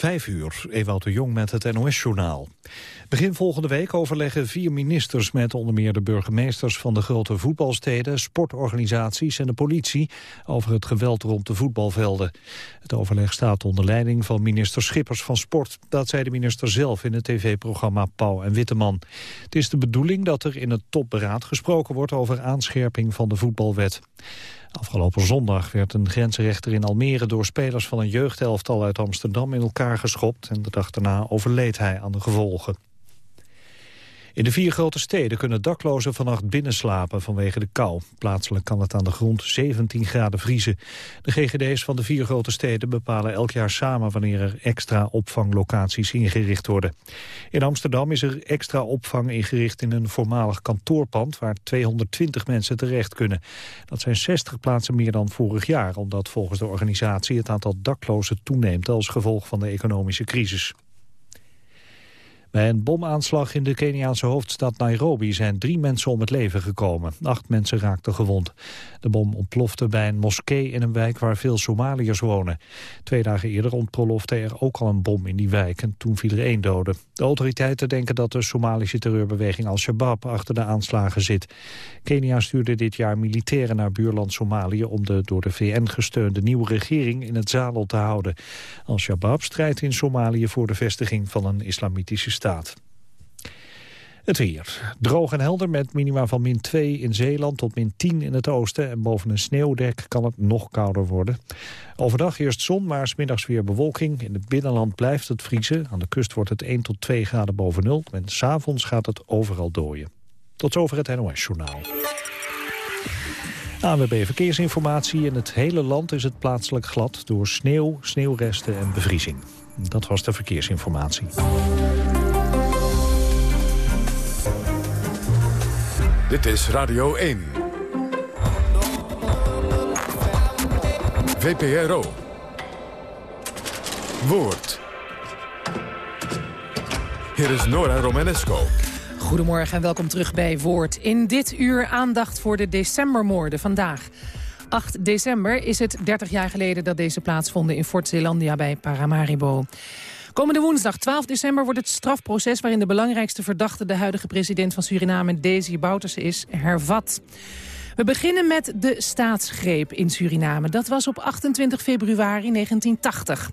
Vijf uur, Ewout de Jong met het NOS-journaal. Begin volgende week overleggen vier ministers met onder meer de burgemeesters van de grote voetbalsteden, sportorganisaties en de politie over het geweld rond de voetbalvelden. Het overleg staat onder leiding van minister Schippers van Sport. Dat zei de minister zelf in het tv-programma Pauw en Witteman. Het is de bedoeling dat er in het topberaad gesproken wordt over aanscherping van de voetbalwet. Afgelopen zondag werd een grensrechter in Almere door spelers van een jeugdelftal uit Amsterdam in elkaar geschopt en de dag daarna overleed hij aan de gevolgen. In de vier grote steden kunnen daklozen vannacht binnenslapen vanwege de kou. Plaatselijk kan het aan de grond 17 graden vriezen. De GGD's van de vier grote steden bepalen elk jaar samen wanneer er extra opvanglocaties ingericht worden. In Amsterdam is er extra opvang ingericht in een voormalig kantoorpand waar 220 mensen terecht kunnen. Dat zijn 60 plaatsen meer dan vorig jaar, omdat volgens de organisatie het aantal daklozen toeneemt als gevolg van de economische crisis. Bij een bomaanslag in de Keniaanse hoofdstad Nairobi zijn drie mensen om het leven gekomen. Acht mensen raakten gewond. De bom ontplofte bij een moskee in een wijk waar veel Somaliërs wonen. Twee dagen eerder ontplofte er ook al een bom in die wijk en toen viel er één dode. De autoriteiten denken dat de Somalische terreurbeweging Al-Shabaab achter de aanslagen zit. Kenia stuurde dit jaar militairen naar buurland Somalië om de door de VN gesteunde nieuwe regering in het zadel te houden. Al-Shabaab strijdt in Somalië voor de vestiging van een islamitische staat. Het weer. Droog en helder met minima van min 2 in Zeeland tot min 10 in het oosten. En boven een sneeuwdek kan het nog kouder worden. Overdag eerst zon, maar smiddags weer bewolking. In het binnenland blijft het vriezen. Aan de kust wordt het 1 tot 2 graden boven nul. En s'avonds gaat het overal dooien. Tot zover het NOS-journaal. ANWB Verkeersinformatie. In het hele land is het plaatselijk glad door sneeuw, sneeuwresten en bevriezing. Dat was de verkeersinformatie. Dit is Radio 1. VPRO. Woord. Hier is Nora Romanesco. Goedemorgen en welkom terug bij Woord. In dit uur aandacht voor de decembermoorden vandaag. 8 december is het 30 jaar geleden dat deze plaatsvonden in Fort Zeelandia bij Paramaribo. Komende woensdag 12 december wordt het strafproces... waarin de belangrijkste verdachte de huidige president van Suriname... Desi Bouterse is hervat. We beginnen met de staatsgreep in Suriname. Dat was op 28 februari 1980.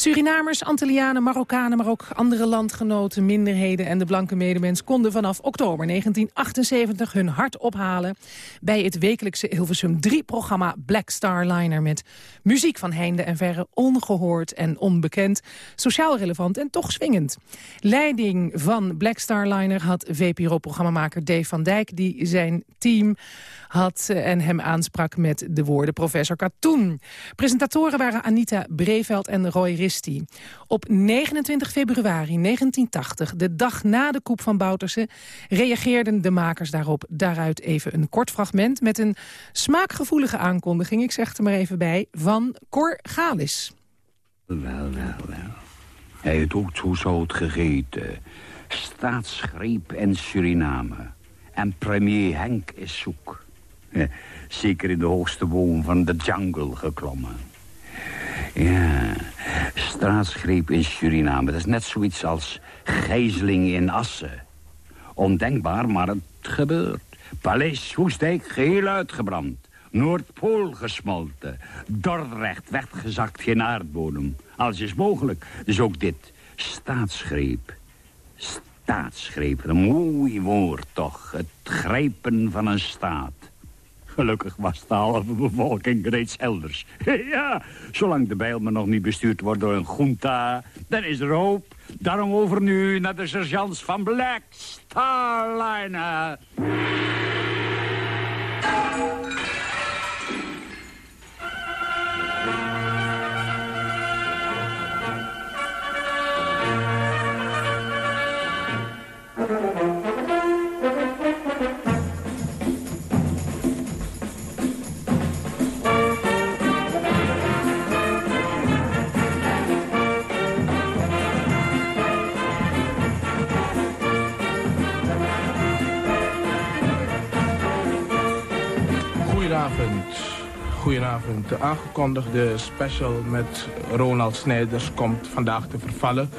Surinamers, Antillianen, Marokkanen, maar ook andere landgenoten, minderheden en de blanke medemens konden vanaf oktober 1978 hun hart ophalen bij het wekelijkse Hilversum 3-programma Black Star Liner met muziek van heinde en verre ongehoord en onbekend, sociaal relevant en toch swingend. Leiding van Black Star Liner had VPRO-programmamaker Dave van Dijk die zijn team had eh, en hem aansprak met de woorden professor Katoen. Presentatoren waren Anita Breveld en Roy Op 29 februari 1980, de dag na de koep van Bouterse... reageerden de makers daarop. Daaruit even een kort fragment met een smaakgevoelige aankondiging... ik zeg er maar even bij, van Cor Galis. Wel, wel, wel. Hij het ook zo zout gegeten. Staatsgreep in Suriname. En premier Henk is zoek. Zeker in de hoogste boom van de jungle geklommen. Ja, straatsgreep in Suriname. Dat is net zoiets als gijzeling in Assen. Ondenkbaar, maar het gebeurt. Paleis Soestdijk geheel uitgebrand. Noordpool gesmolten. Dordrecht weggezakt, geen aardbodem. Alles is mogelijk. Dus ook dit. Staatsgreep. Staatsgreep. Een mooi woord toch. Het grijpen van een staat. Gelukkig was de halve bevolking reeds elders. ja, zolang de bijl me nog niet bestuurd wordt door een junta, dan is er hoop. Daarom over nu naar de sergeants van Black Starliner. Goedenavond. De aangekondigde special met Ronald Snijders komt vandaag te vervallen.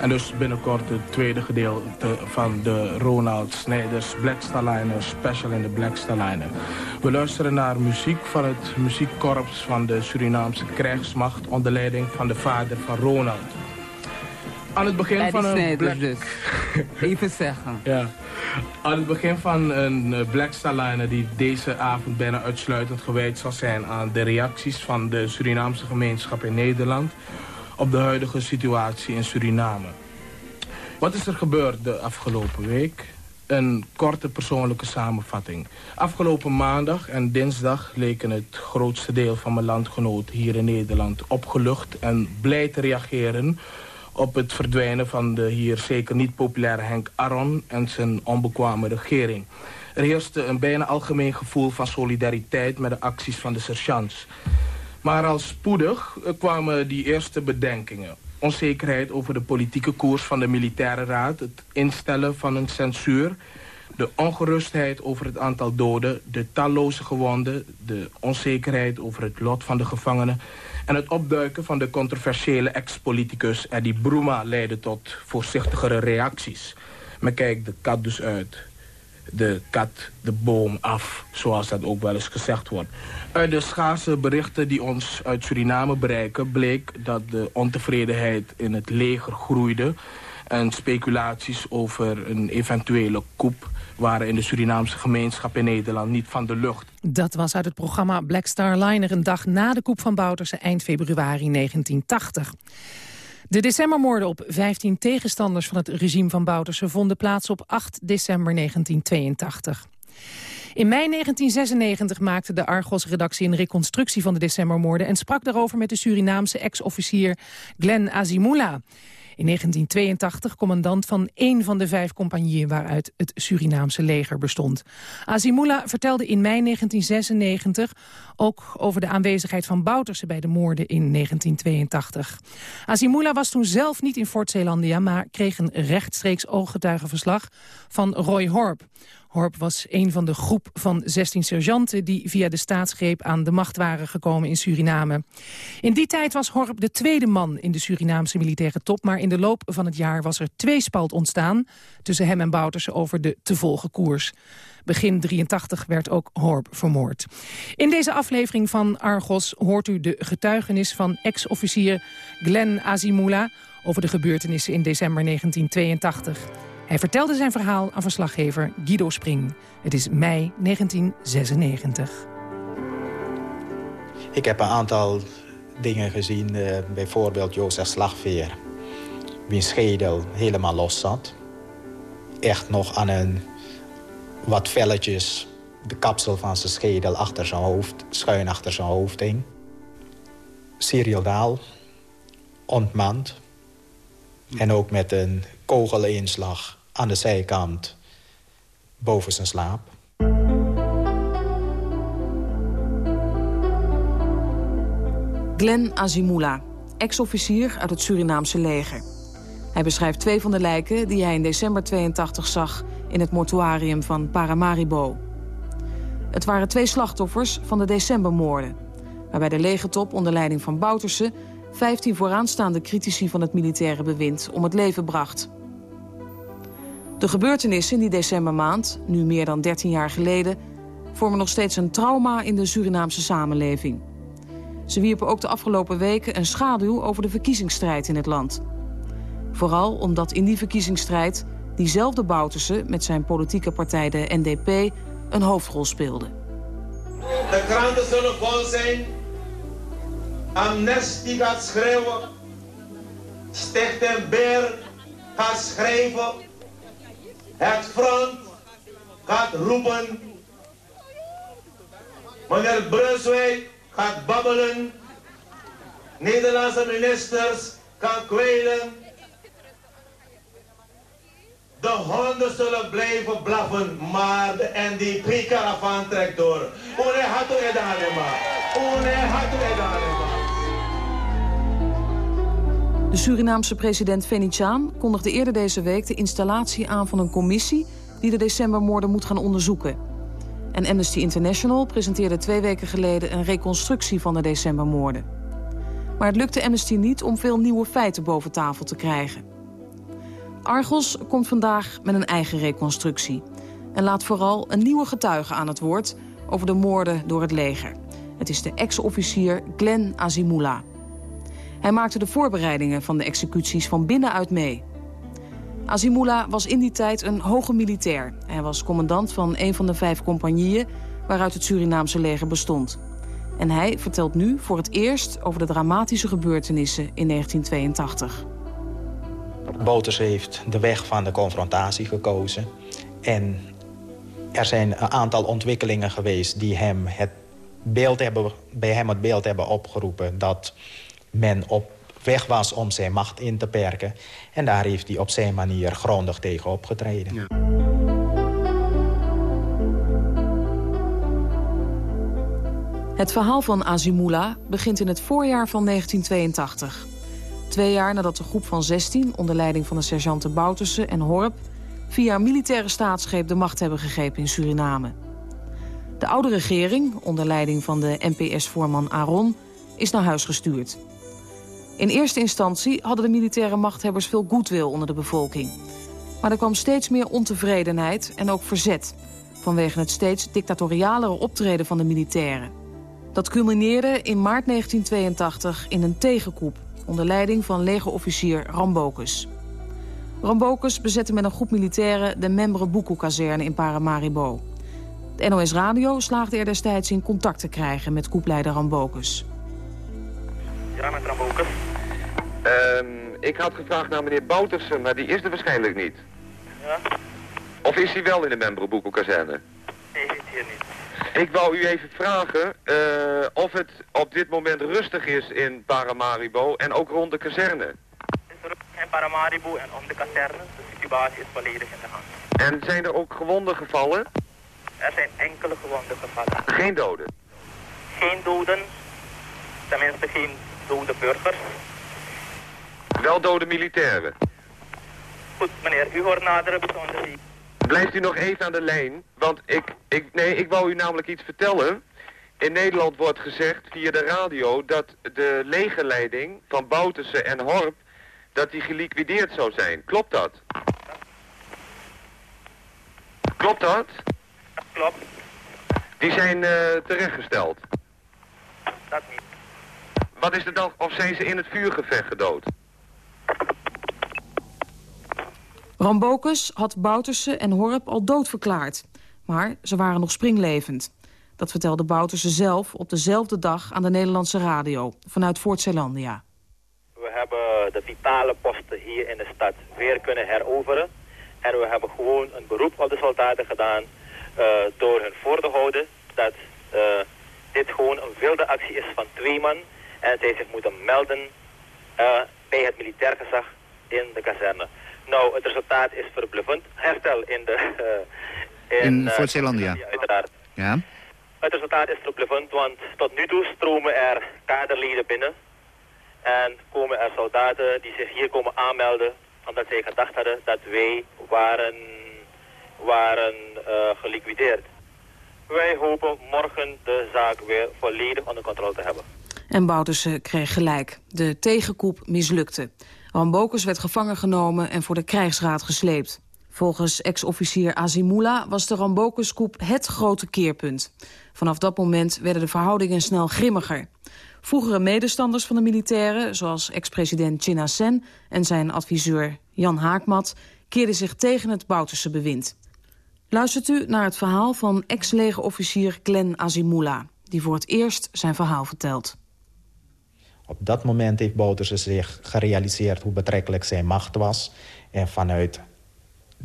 En dus binnenkort het tweede gedeelte van de Ronald Snijders Black Starliner special in de Black Starliner. We luisteren naar muziek van het muziekkorps van de Surinaamse krijgsmacht onder leiding van de vader van Ronald. Aan het begin van een Black... dus. Even zeggen. ja. Aan het begin van een eh, Black Starliner die deze avond bijna uitsluitend gewijd zal zijn aan de reacties van de Surinaamse gemeenschap in Nederland op de huidige situatie in Suriname. Wat is er gebeurd de afgelopen week? Een korte persoonlijke samenvatting. Afgelopen maandag en dinsdag leken het grootste deel van mijn landgenoten hier in Nederland opgelucht en blij te reageren op het verdwijnen van de hier zeker niet populaire Henk Aron en zijn onbekwame regering. Er heerste een bijna algemeen gevoel van solidariteit met de acties van de sergeants. Maar al spoedig kwamen die eerste bedenkingen. Onzekerheid over de politieke koers van de militaire raad, het instellen van een censuur, de ongerustheid over het aantal doden, de talloze gewonden, de onzekerheid over het lot van de gevangenen en het opduiken van de controversiële ex-politicus Eddie Bruma leidde tot voorzichtigere reacties. Men kijkt de kat dus uit. De kat de boom af, zoals dat ook wel eens gezegd wordt. Uit de schaarse berichten die ons uit Suriname bereiken... bleek dat de ontevredenheid in het leger groeide... en speculaties over een eventuele coup waren in de Surinaamse gemeenschap in Nederland niet van de lucht. Dat was uit het programma Black Star Liner een dag na de koep van Bouterse eind februari 1980. De decembermoorden op 15 tegenstanders van het regime van Bouterse vonden plaats op 8 december 1982. In mei 1996 maakte de Argos-redactie een reconstructie van de decembermoorden... en sprak daarover met de Surinaamse ex-officier Glenn Azimula. In 1982 commandant van één van de vijf compagnieën waaruit het Surinaamse leger bestond. Azimula vertelde in mei 1996 ook over de aanwezigheid van Bouterse bij de moorden in 1982. Azimula was toen zelf niet in Fort Zeelandia, maar kreeg een rechtstreeks ooggetuigenverslag van Roy Horp. Horp was een van de groep van 16 sergeanten... die via de staatsgreep aan de macht waren gekomen in Suriname. In die tijd was Horp de tweede man in de Surinaamse militaire top... maar in de loop van het jaar was er tweespalt ontstaan... tussen hem en Bouterse over de te volgen koers. Begin 83 werd ook Horp vermoord. In deze aflevering van Argos hoort u de getuigenis van ex-officier Glenn Azimula... over de gebeurtenissen in december 1982. Hij vertelde zijn verhaal aan verslaggever Guido Spring. Het is mei 1996. Ik heb een aantal dingen gezien. Uh, bijvoorbeeld Jozef Slagveer. Wiens schedel helemaal los zat. Echt nog aan een wat velletjes de kapsel van zijn schedel achter zijn hoofd, schuin achter zijn hoofd hing. Cyril ontmand. En ook met een kogelinslag aan de zijkant boven zijn slaap. Glenn Azimula, ex-officier uit het Surinaamse leger. Hij beschrijft twee van de lijken die hij in december 82 zag... in het mortuarium van Paramaribo. Het waren twee slachtoffers van de decembermoorden... waarbij de legertop onder leiding van Bouterse... 15 vooraanstaande critici van het militaire bewind om het leven bracht. De gebeurtenissen in die decembermaand, nu meer dan 13 jaar geleden... vormen nog steeds een trauma in de Surinaamse samenleving. Ze wierpen ook de afgelopen weken een schaduw over de verkiezingsstrijd in het land. Vooral omdat in die verkiezingsstrijd diezelfde Bouterse... met zijn politieke partij de NDP een hoofdrol speelde. De kranten zullen vol zijn. Amnesty gaat schreeuwen. Sticht Beer gaat schrijven. Het front gaat roepen. Meneer Brunswijk gaat babbelen. Nederlandse ministers gaan kwelen. De honden zullen blijven blaffen, maar de NDP-caravan trekt door. Une hatu edanema. Une hatu edanema. De Surinaamse president Venetiaan kondigde eerder deze week de installatie aan van een commissie die de decembermoorden moet gaan onderzoeken. En Amnesty International presenteerde twee weken geleden... een reconstructie van de decembermoorden. Maar het lukte Amnesty niet om veel nieuwe feiten boven tafel te krijgen. Argos komt vandaag met een eigen reconstructie... en laat vooral een nieuwe getuige aan het woord... over de moorden door het leger. Het is de ex-officier Glenn Azimula. Hij maakte de voorbereidingen van de executies van binnenuit mee. Azimula was in die tijd een hoge militair. Hij was commandant van een van de vijf compagnieën... waaruit het Surinaamse leger bestond. En hij vertelt nu voor het eerst over de dramatische gebeurtenissen in 1982. Boters heeft de weg van de confrontatie gekozen. En er zijn een aantal ontwikkelingen geweest die hem het beeld hebben, bij hem het beeld hebben opgeroepen... dat men op weg was om zijn macht in te perken. En daar heeft hij op zijn manier grondig tegen opgetreden. Ja. Het verhaal van Azimula begint in het voorjaar van 1982. Twee jaar nadat de groep van 16, onder leiding van de sergeanten Boutersen en Horp... via militaire staatsgreep de macht hebben gegrepen in Suriname. De oude regering, onder leiding van de NPS-voorman Aaron, is naar huis gestuurd. In eerste instantie hadden de militaire machthebbers veel goodwill onder de bevolking. Maar er kwam steeds meer ontevredenheid en ook verzet... vanwege het steeds dictatorialere optreden van de militairen. Dat culmineerde in maart 1982 in een tegenkoep... onder leiding van legerofficier Rambokus. Rambokus bezette met een groep militairen de Membre Buku-kazerne in Paramaribo. De NOS Radio slaagde er destijds in contact te krijgen met koepleider Rambokus. Ja, met Rambokus. Um, ik had gevraagd naar meneer Boutersen, maar die is er waarschijnlijk niet. Ja? Of is hij wel in de Membroboekel-kazerne? Nee, is hier niet. Ik wou u even vragen uh, of het op dit moment rustig is in Paramaribo en ook rond de kazerne. Het is rustig in Paramaribo en om de kazerne. De situatie is volledig in de hand. En zijn er ook gewonden gevallen? Er zijn enkele gewonden gevallen. Geen doden? Geen doden. Tenminste geen dode burgers. Wel dode militairen. Goed, meneer, u hoort nadere bijzonderheden. Blijft u nog even aan de lijn, want ik, ik, nee, ik wou u namelijk iets vertellen. In Nederland wordt gezegd via de radio dat de legerleiding van Bouterse en Horp, dat die geliquideerd zou zijn. Klopt dat? Klopt dat? Klopt. Die zijn uh, terechtgesteld. Dat niet. Wat is er dan, of zijn ze in het vuurgevecht gedood? Rambokus had Bouterse en Horp al doodverklaard. Maar ze waren nog springlevend. Dat vertelde Bouterse zelf op dezelfde dag aan de Nederlandse radio... vanuit Fort Zeelandia. We hebben de vitale posten hier in de stad weer kunnen heroveren. En we hebben gewoon een beroep op de soldaten gedaan... Uh, door hun voor te houden dat uh, dit gewoon een wilde actie is van twee man... en zij zich moeten melden uh, bij het militair gezag in de kazerne. Nou, het resultaat is verbluffend. Herstel in de... Uh, in in uh, Fort Zeelandia. Uiteraard. Ja. Het resultaat is verbluffend, want tot nu toe stromen er kaderleden binnen. En komen er soldaten die zich hier komen aanmelden, omdat zij gedacht hadden dat wij waren, waren uh, geliquideerd. Wij hopen morgen de zaak weer volledig onder controle te hebben. En Bouterse kreeg gelijk. De tegenkoep mislukte. Rambokus werd gevangen genomen en voor de krijgsraad gesleept. Volgens ex-officier Azimula was de Rambokus-koep het grote keerpunt. Vanaf dat moment werden de verhoudingen snel grimmiger. Vroegere medestanders van de militairen, zoals ex-president Chinna Sen... en zijn adviseur Jan Haakmat, keerden zich tegen het Bouterse bewind. Luistert u naar het verhaal van ex-legerofficier Glenn Azimula... die voor het eerst zijn verhaal vertelt. Op dat moment heeft Bouterse zich gerealiseerd hoe betrekkelijk zijn macht was. En vanuit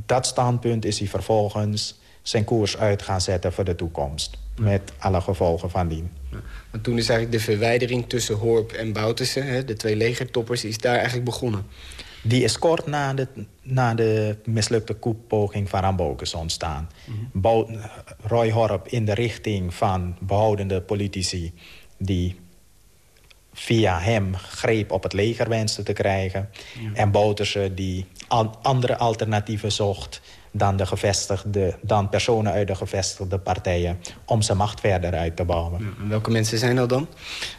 dat standpunt is hij vervolgens zijn koers uit gaan zetten voor de toekomst. Met alle gevolgen van dien. Ja. toen is eigenlijk de verwijdering tussen Horp en Bouterse, de twee legertoppers, is daar eigenlijk begonnen. Die is kort na de, na de mislukte koeppoging van Rambokus ontstaan. Mm Roy Horp in de richting van behoudende politici... die via hem greep op het leger wenste te krijgen. En Bouterse die andere alternatieven zocht dan, de gevestigde, dan personen uit de gevestigde partijen... om zijn macht verder uit te bouwen. en welke mensen zijn dat dan?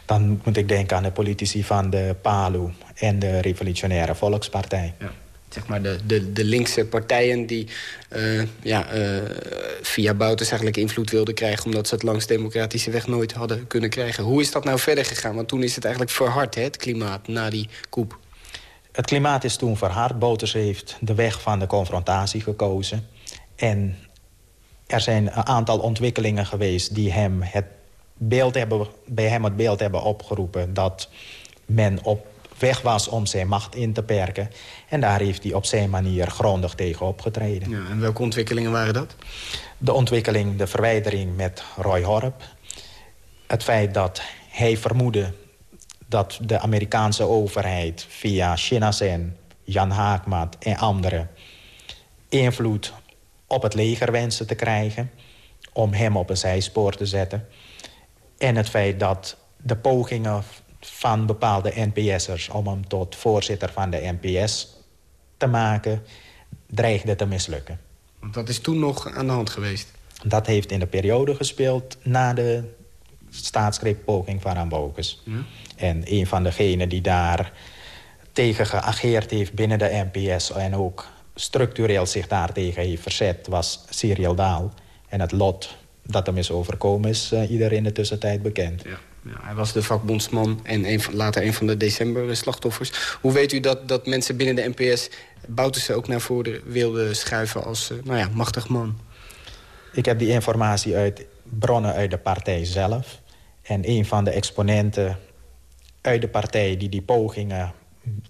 Dan moet ik denken aan de politici van de PALU en de Revolutionaire Volkspartij. Ja zeg maar de, de, de linkse partijen die uh, ja, uh, via Bouters eigenlijk invloed wilden krijgen... omdat ze het langs democratische weg nooit hadden kunnen krijgen. Hoe is dat nou verder gegaan? Want toen is het eigenlijk verhard, hè, het klimaat, na die koep. Het klimaat is toen verhard. Bouters heeft de weg van de confrontatie gekozen. En er zijn een aantal ontwikkelingen geweest... die hem het beeld hebben, bij hem het beeld hebben opgeroepen... dat men op weg was om zijn macht in te perken. En daar heeft hij op zijn manier grondig tegen opgetreden. Ja, en welke ontwikkelingen waren dat? De ontwikkeling, de verwijdering met Roy Horp. Het feit dat hij vermoedde dat de Amerikaanse overheid... via Shinnasen, Jan Haakmat en anderen... invloed op het leger wenste te krijgen... om hem op een zijspoor te zetten. En het feit dat de pogingen van bepaalde NPS'ers... om hem tot voorzitter van de NPS te maken, dreigde te mislukken. Dat is toen nog aan de hand geweest? Dat heeft in de periode gespeeld na de staatsgreeppoging van Rambokus. Ja. En een van degenen die daar tegen geageerd heeft binnen de NPS... en ook structureel zich daartegen heeft verzet, was Cyril Daal. En het lot dat hem is overkomen is uh, iedereen in de tussentijd bekend. Ja. Ja, hij was de vakbondsman en van, later een van de december-slachtoffers. Hoe weet u dat, dat mensen binnen de NPS Bouterse ook naar voren wilden schuiven als uh, nou ja, machtig man? Ik heb die informatie uit bronnen uit de partij zelf. En een van de exponenten uit de partij die die pogingen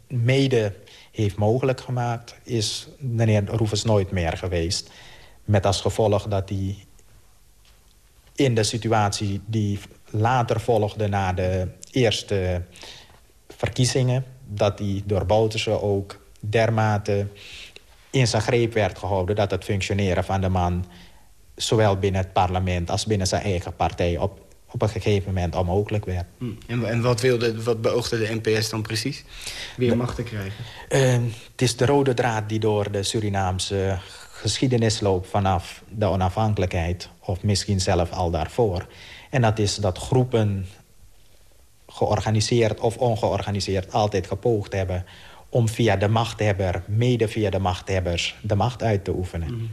mede heeft mogelijk gemaakt... is meneer Roefens nooit meer geweest. Met als gevolg dat hij in de situatie die later volgde na de eerste verkiezingen... dat hij door Bouterse ook dermate in zijn greep werd gehouden... dat het functioneren van de man zowel binnen het parlement als binnen zijn eigen partij... op, op een gegeven moment onmogelijk werd. Hm. En, en wat, wilde, wat beoogde de NPS dan precies? Weer macht te krijgen? Uh, het is de rode draad die door de Surinaamse geschiedenis loopt... vanaf de onafhankelijkheid, of misschien zelf al daarvoor... En dat is dat groepen georganiseerd of ongeorganiseerd altijd gepoogd hebben... om via de machthebber, mede via de machthebbers, de macht uit te oefenen. Mhm.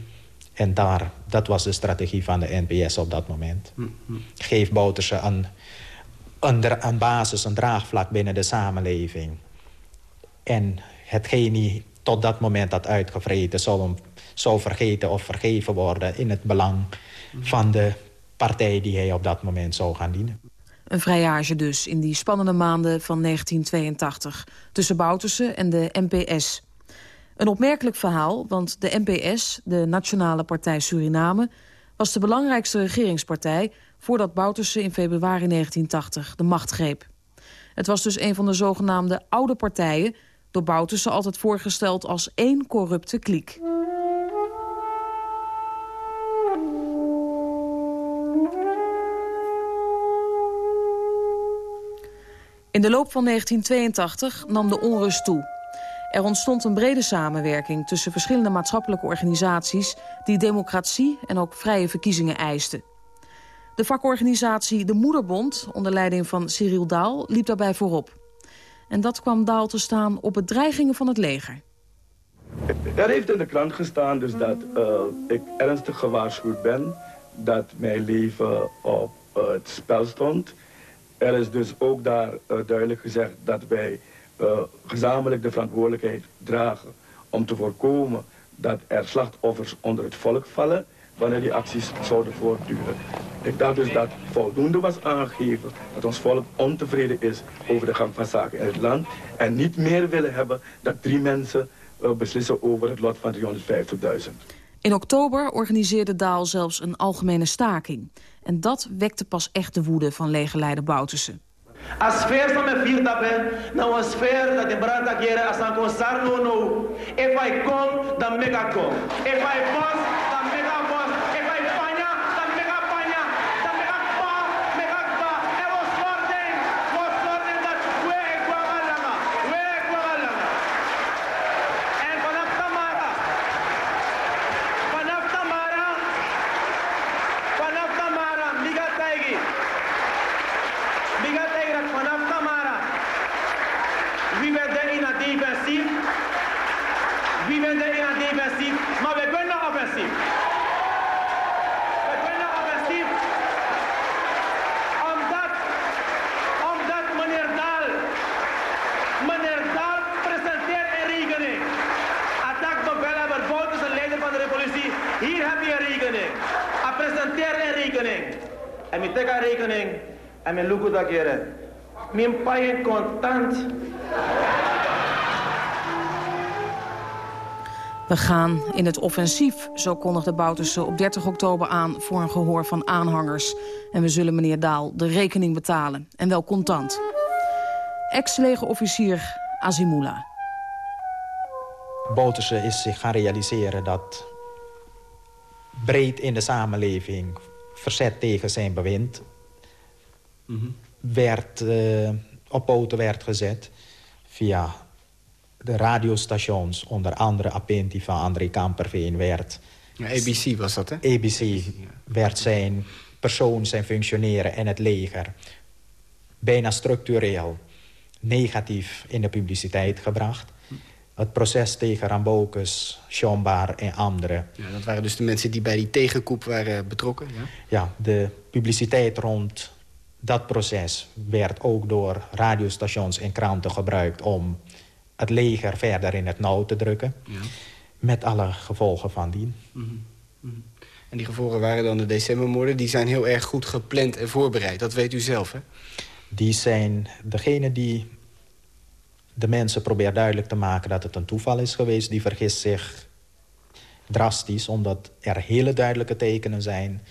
En daar, dat was de strategie van de NPS op dat moment. Mm Geef Bouterse een, een, een basis, een draagvlak binnen de samenleving. En hetgeen hij tot dat moment had uitgevreten... zou, hem, zou vergeten of vergeven worden in het belang mhm. van de partij die hij op dat moment zou gaan dienen. Een vrijage dus in die spannende maanden van 1982... tussen Bouterse en de NPS. Een opmerkelijk verhaal, want de NPS, de Nationale Partij Suriname... was de belangrijkste regeringspartij... voordat Bouterse in februari 1980 de macht greep. Het was dus een van de zogenaamde oude partijen... door Bouterse altijd voorgesteld als één corrupte kliek. In de loop van 1982 nam de onrust toe. Er ontstond een brede samenwerking tussen verschillende maatschappelijke organisaties... die democratie en ook vrije verkiezingen eisten. De vakorganisatie De Moederbond, onder leiding van Cyril Daal, liep daarbij voorop. En dat kwam Daal te staan op bedreigingen van het leger. Er heeft in de krant gestaan dus dat uh, ik ernstig gewaarschuwd ben... dat mijn leven op uh, het spel stond... Er is dus ook daar uh, duidelijk gezegd dat wij uh, gezamenlijk de verantwoordelijkheid dragen om te voorkomen dat er slachtoffers onder het volk vallen wanneer die acties zouden voortduren. Ik dacht dus dat voldoende was aangegeven dat ons volk ontevreden is over de gang van zaken in het land en niet meer willen hebben dat drie mensen uh, beslissen over het lot van 350.000. In oktober organiseerde Daal zelfs een algemene staking. En dat wekte pas echt de woede van legerleider Bouterse. A sfeer van mijn vier dappen, nou een sfeer dat de ageren als een concert no no. If I come, dan mega kom. If I boss, dan mega boss. If I panya, dan mega panya. Dan mega pa, mega pa. Er was worden, was worden dat we ik kwam alanga, we ik kwam alanga. En vanaf Tamara. defensief. Wie bent er in defensief? Maar we kunnen offensief. We kunnen offensief. Omdat, omdat meneer Daal, meneer Daal presenteert een rekening. Attack bevelhebber Bouwens, de leider van de revolutie. Hier heb je een rekening. Hij presenteert een rekening. En ik trek een rekening. En mijn look dat keren. Mijn pijn contant. We gaan in het offensief, zo kondigde Bouterse op 30 oktober aan... voor een gehoor van aanhangers. En we zullen meneer Daal de rekening betalen. En wel contant. Ex-legerofficier Azimula. Bouterse is zich gaan realiseren dat breed in de samenleving verzet tegen zijn bewind werd, uh, op poten werd gezet via de radiostations, onder andere Apinti van André Kamperveen werd... Ja, ABC was dat, hè? ABC werd zijn persoon, zijn functioneren en het leger... bijna structureel negatief in de publiciteit gebracht. Het proces tegen Rambokus, Schombar en anderen. Ja, dat waren dus de mensen die bij die tegenkoep waren betrokken? Ja, ja de publiciteit rond dat proces werd ook door radiostations en kranten gebruikt... om het leger verder in het nauw te drukken. Ja. Met alle gevolgen van dien. Mm -hmm. En die gevolgen waren dan de decembermoorden. Die zijn heel erg goed gepland en voorbereid. Dat weet u zelf, hè? Die zijn degene die de mensen probeert duidelijk te maken... dat het een toeval is geweest. Die vergist zich drastisch, omdat er hele duidelijke tekenen zijn...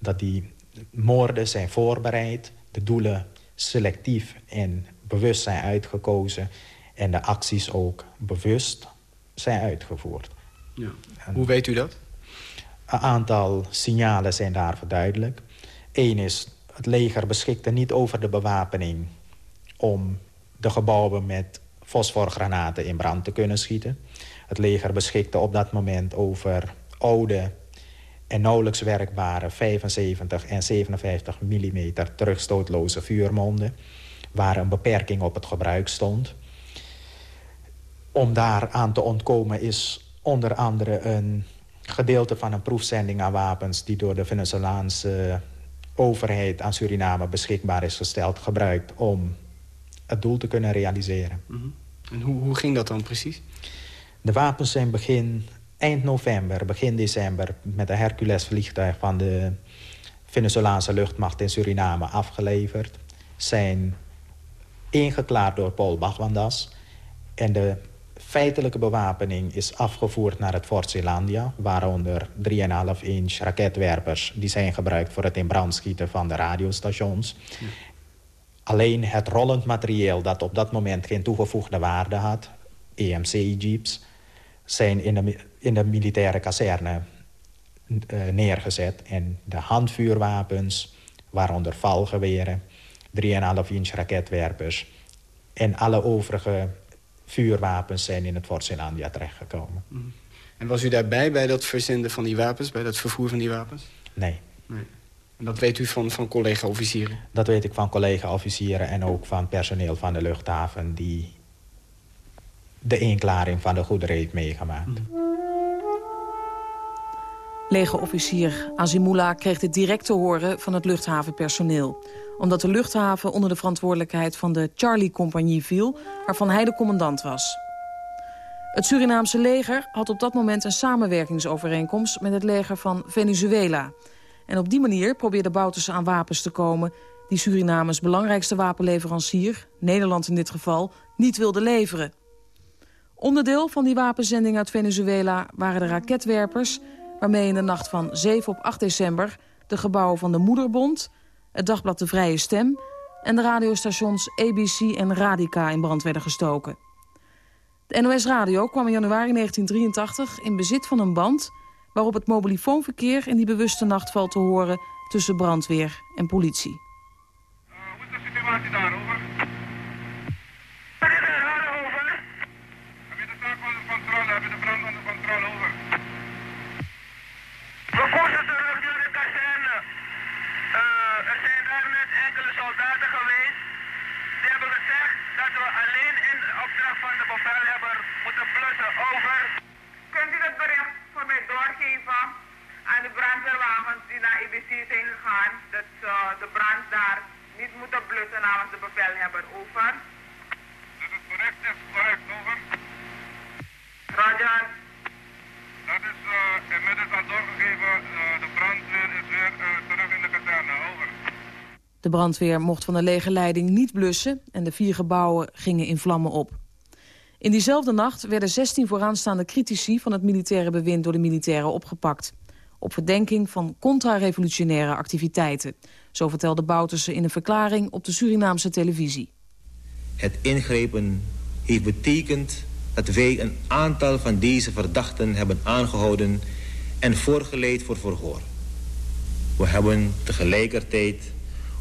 dat die moorden zijn voorbereid, de doelen selectief en bewust zijn uitgekozen... en de acties ook bewust zijn uitgevoerd. Ja. Hoe weet u dat? Een aantal signalen zijn daarvoor duidelijk. Eén is, het leger beschikte niet over de bewapening... om de gebouwen met fosforgranaten in brand te kunnen schieten. Het leger beschikte op dat moment over oude en nauwelijks werkbare 75 en 57 mm terugstootloze vuurmonden... waar een beperking op het gebruik stond. Om daar aan te ontkomen is onder andere een gedeelte van een proefzending aan wapens... die door de Venezolaanse overheid aan Suriname beschikbaar is gesteld... gebruikt om het doel te kunnen realiseren. Mm -hmm. En hoe, hoe ging dat dan precies? De wapens zijn begin eind november, begin december... met een Hercules-vliegtuig van de Venezolaanse luchtmacht in Suriname afgeleverd. Zijn ingeklaard door Paul Bagwandas. En de feitelijke bewapening is afgevoerd naar het Fort Zeelandia... waaronder 3,5 inch raketwerpers... die zijn gebruikt voor het in brand schieten van de radiostations. Alleen het rollend materieel dat op dat moment geen toegevoegde waarde had... EMC-jeeps, zijn in de, in de militaire kazerne uh, neergezet. En de handvuurwapens, waaronder valgeweren, 3,5 inch raketwerpers... en alle overige vuurwapens zijn in het Fort Zeelandia terechtgekomen. Mm. En was u daarbij bij dat verzenden van die wapens, bij dat vervoer van die wapens? Nee. nee. En dat weet u van, van collega-officieren? Dat weet ik van collega-officieren en ook van personeel van de luchthaven... die de inklaring van de goederen heeft meegemaakt. Mm. Legerofficier Azimula kreeg dit direct te horen van het luchthavenpersoneel. Omdat de luchthaven onder de verantwoordelijkheid van de Charlie-compagnie viel... waarvan hij de commandant was. Het Surinaamse leger had op dat moment een samenwerkingsovereenkomst... met het leger van Venezuela. En op die manier probeerde Bouterse aan wapens te komen... die Surinames belangrijkste wapenleverancier, Nederland in dit geval, niet wilde leveren. Onderdeel van die wapenzending uit Venezuela waren de raketwerpers... waarmee in de nacht van 7 op 8 december de gebouwen van de Moederbond... het dagblad De Vrije Stem en de radiostations ABC en Radica in brand werden gestoken. De NOS Radio kwam in januari 1983 in bezit van een band... waarop het mobielefoonverkeer in die bewuste nacht valt te horen... tussen brandweer en politie. Uh, aan de brandweerwagens die naar IBC zijn gegaan, dat de brand daar niet moeten blussen nou, namens de bevelhebber. Over. Dat is correct is correct, over. Roger. Dat is uh, inmiddels al doorgegeven. Eh, de brandweer is weer eh, terug in de katerne, over. De brandweer mocht van de lege leiding niet blussen en de vier gebouwen gingen in vlammen op. In diezelfde nacht werden 16 vooraanstaande critici van het militaire bewind door de militairen opgepakt. Op verdenking van contra-revolutionaire activiteiten. Zo vertelde Bouterse in een verklaring op de Surinaamse televisie. Het ingrepen heeft betekend dat wij een aantal van deze verdachten hebben aangehouden en voorgeleid voor verhoor. We hebben tegelijkertijd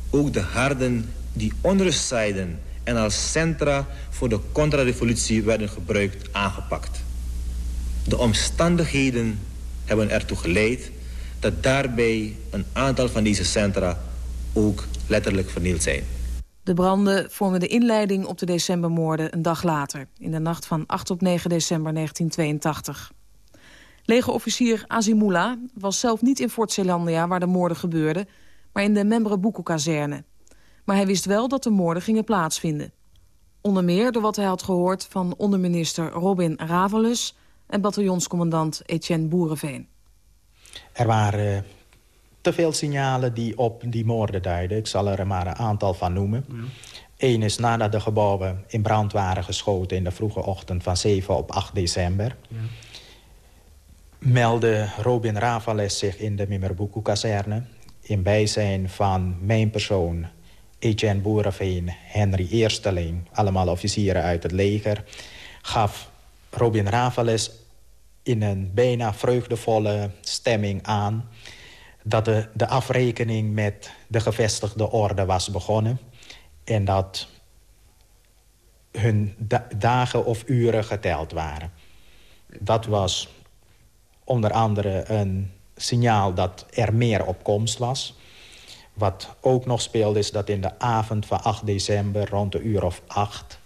ook de harden die onrust zaaiden en als centra voor de contra-revolutie werden gebruikt aangepakt. De omstandigheden hebben ertoe geleid dat daarbij een aantal van deze centra ook letterlijk vernield zijn. De branden vormden de inleiding op de decembermoorden een dag later... in de nacht van 8 op 9 december 1982. Legerofficier Azimula was zelf niet in Fort Zeelandia waar de moorden gebeurden... maar in de Membre-Boekoe-kazerne. Maar hij wist wel dat de moorden gingen plaatsvinden. Onder meer door wat hij had gehoord van onderminister Robin Ravelus... en bataljonscommandant Etienne Boerenveen. Er waren te veel signalen die op die moorden duiden. Ik zal er maar een aantal van noemen. Eén is nadat de gebouwen in brand waren geschoten... in de vroege ochtend van 7 op 8 december... Ja. meldde Robin Ravales zich in de Mimmerboekoe-kazerne... in bijzijn van mijn persoon, Etienne Boerenveen, Henry Eersteling... allemaal officieren uit het leger... gaf Robin Ravales in een bijna vreugdevolle stemming aan dat de, de afrekening met de gevestigde orde was begonnen... en dat hun dagen of uren geteld waren. Dat was onder andere een signaal dat er meer op komst was. Wat ook nog speelde is dat in de avond van 8 december rond de uur of 8...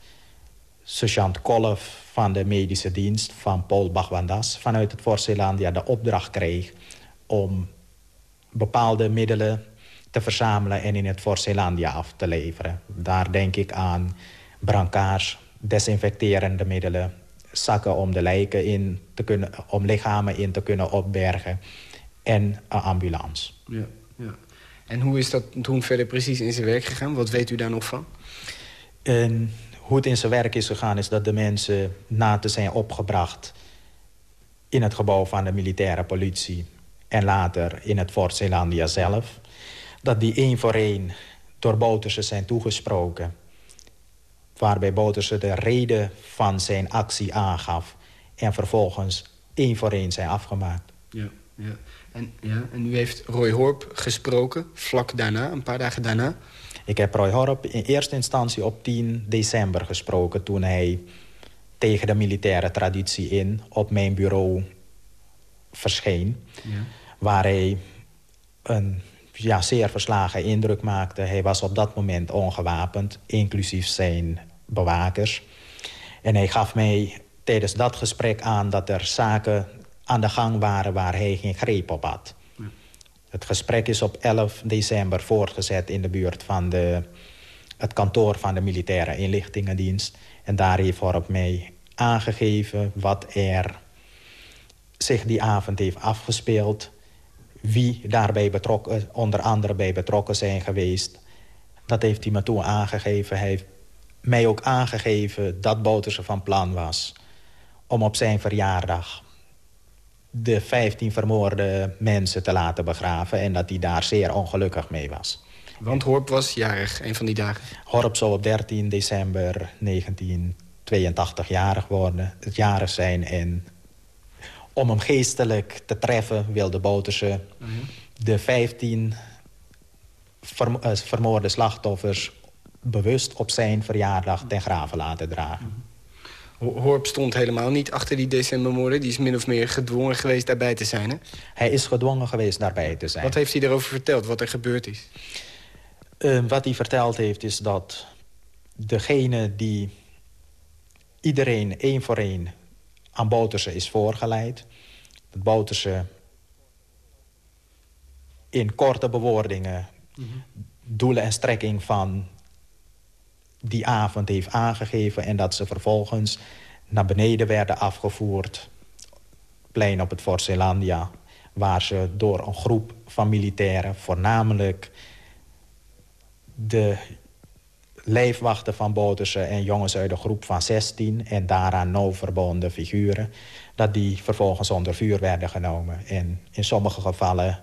sergeant Kolf van de medische dienst van Paul Bagwandas... vanuit het Fort Zeelandia de opdracht kreeg om bepaalde middelen te verzamelen en in het Fort Zeelandia af te leveren. Daar denk ik aan brancards, desinfecterende middelen... zakken om de lijken in te kunnen, om lichamen in te kunnen opbergen... en een ambulance. Ja, ja. En hoe is dat toen verder precies in zijn werk gegaan? Wat weet u daar nog van? En hoe het in zijn werk is gegaan is dat de mensen na te zijn opgebracht... in het gebouw van de militaire politie en later in het Fort Zeelandia zelf... dat die één voor één door Bouterse zijn toegesproken... waarbij Bouterse de reden van zijn actie aangaf... en vervolgens één voor één zijn afgemaakt. Ja, ja. En, ja, en u heeft Roy Horp gesproken, vlak daarna, een paar dagen daarna? Ik heb Roy Horp in eerste instantie op 10 december gesproken... toen hij tegen de militaire traditie in op mijn bureau verscheen. Ja. Waar hij een ja, zeer verslagen indruk maakte. Hij was op dat moment ongewapend, inclusief zijn bewakers. En hij gaf mij tijdens dat gesprek aan dat er zaken aan de gang waren... waar hij geen greep op had. Het gesprek is op 11 december voortgezet in de buurt van de, het kantoor van de Militaire Inlichtingendienst. En daar heeft Horp mij aangegeven wat er zich die avond heeft afgespeeld. Wie daarbij betrokken, onder andere bij betrokken zijn geweest. Dat heeft hij me toen aangegeven. Hij heeft mij ook aangegeven dat Bouterse van plan was... om op zijn verjaardag de 15 vermoorde mensen te laten begraven... en dat hij daar zeer ongelukkig mee was. Want Horp was jarig, een van die dagen? Horp zou op 13 december 1982 jarig worden, het jarig zijn... en om hem geestelijk te treffen wilde Bouterse mhm. de 15 eh, vermoorde slachtoffers... bewust op zijn verjaardag ten graven laten dragen. Horp stond helemaal niet achter die decembermoorden. Die is min of meer gedwongen geweest daarbij te zijn, hè? Hij is gedwongen geweest daarbij te zijn. Wat heeft hij erover verteld, wat er gebeurd is? Uh, wat hij verteld heeft is dat degene die iedereen één voor één aan Bouterse is voorgeleid... dat Bouterse in korte bewoordingen... Mhm. doelen en strekking van die avond heeft aangegeven... en dat ze vervolgens naar beneden werden afgevoerd... plein op het Fort Zeelandia... waar ze door een groep van militairen... voornamelijk de lijfwachten van Bouterse en jongens uit de groep van 16... en daaraan nauw verbonden figuren... dat die vervolgens onder vuur werden genomen. En in sommige gevallen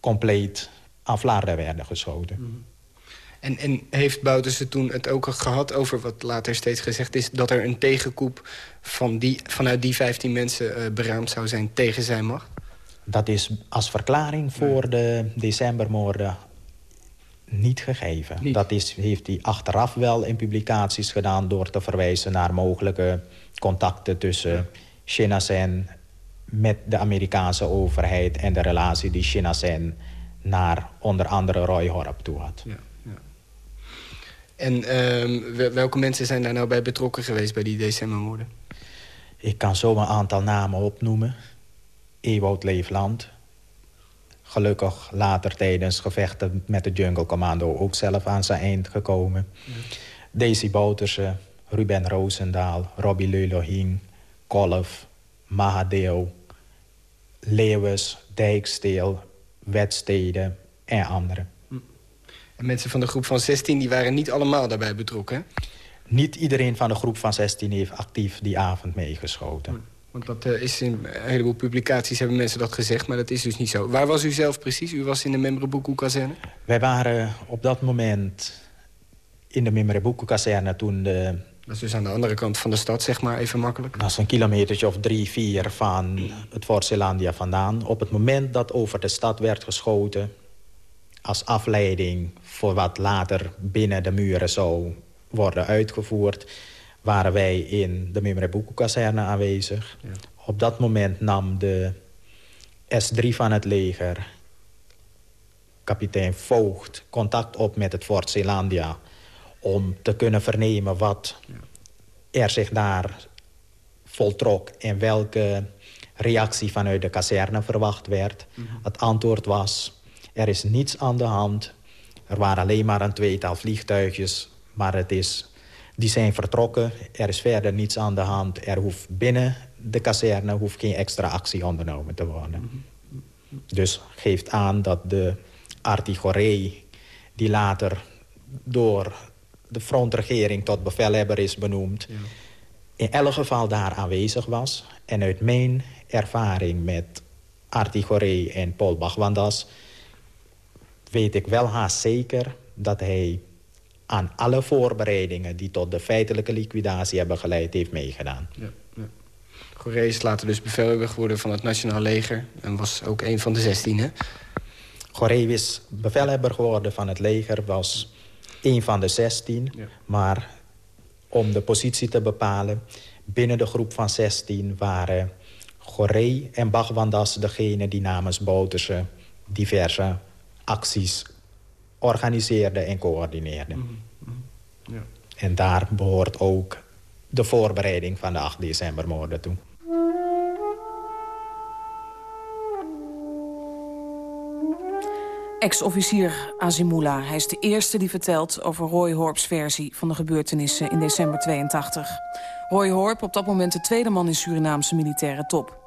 compleet aan werden geschoten. Mhm. En, en heeft Bouterse toen het ook gehad over wat later steeds gezegd is... dat er een tegenkoep van die, vanuit die 15 mensen uh, beraamd zou zijn tegen zijn macht? Dat is als verklaring voor de decembermoorden niet gegeven. Dat is, heeft hij achteraf wel in publicaties gedaan... door te verwijzen naar mogelijke contacten tussen China Sen... met de Amerikaanse overheid en de relatie die China Sen... naar onder andere Roy Horp toe had. Ja, ja. En ehm, welke mensen zijn daar nou bij betrokken geweest bij die decembermoorden? Ik kan zo een aantal namen opnoemen. Ewout Leefland, gelukkig later tijdens gevechten met de Jungle Commando... ook zelf aan zijn eind gekomen. Ja. Daisy Bouterse, Ruben Roosendaal, Robbie Leulohing... Kolf, Mahadeo, Leeuwes, Dijksteel, Wedsteden en anderen. En mensen van de groep van 16 die waren niet allemaal daarbij betrokken, Niet iedereen van de groep van 16 heeft actief die avond meegeschoten. Hm. Want dat uh, is in een heleboel publicaties hebben mensen dat gezegd, maar dat is dus niet zo. Waar was u zelf precies? U was in de Memrebuku-kazerne? Wij waren op dat moment in de Memrebuku-kazerne toen de... Dat is dus aan de andere kant van de stad, zeg maar, even makkelijk. Dat is een kilometertje of drie, vier van het Fort Zeelandia vandaan. Op het moment dat over de stad werd geschoten... als afleiding voor wat later binnen de muren zou worden uitgevoerd waren wij in de Mimrebuku-kazerne aanwezig. Ja. Op dat moment nam de S3 van het leger, kapitein Voogd, contact op met het Fort Zeelandia... om te kunnen vernemen wat er zich daar voltrok... en welke reactie vanuit de kazerne verwacht werd. Mhm. Het antwoord was, er is niets aan de hand. Er waren alleen maar een tweetal vliegtuigjes, maar het is die zijn vertrokken. Er is verder niets aan de hand. Er hoeft binnen de kazerne hoeft geen extra actie ondernomen te worden. Dus geeft aan dat de artigoree... die later door de frontregering tot bevelhebber is benoemd... in elk geval daar aanwezig was. En uit mijn ervaring met Artigoree en Paul Bagwandas... weet ik wel haast zeker dat hij aan alle voorbereidingen... die tot de feitelijke liquidatie hebben geleid, heeft meegedaan. Ja, ja. is later dus bevelhebber geworden van het Nationaal Leger... en was ook een van de zestien, hè? Goree is bevelhebber geworden van het leger, was een van de zestien. Maar om de positie te bepalen, binnen de groep van 16 waren Goree en Bagwandas degene die namens Bouterse diverse acties organiseerde en coördineerde. Mhm, mhm. Ja. En daar behoort ook de voorbereiding van de 8 decembermoorden toe. Ex-officier Azimula. Hij is de eerste die vertelt over Roy Horps versie van de gebeurtenissen in december 82. Roy Horp, op dat moment de tweede man in Surinaamse militaire top.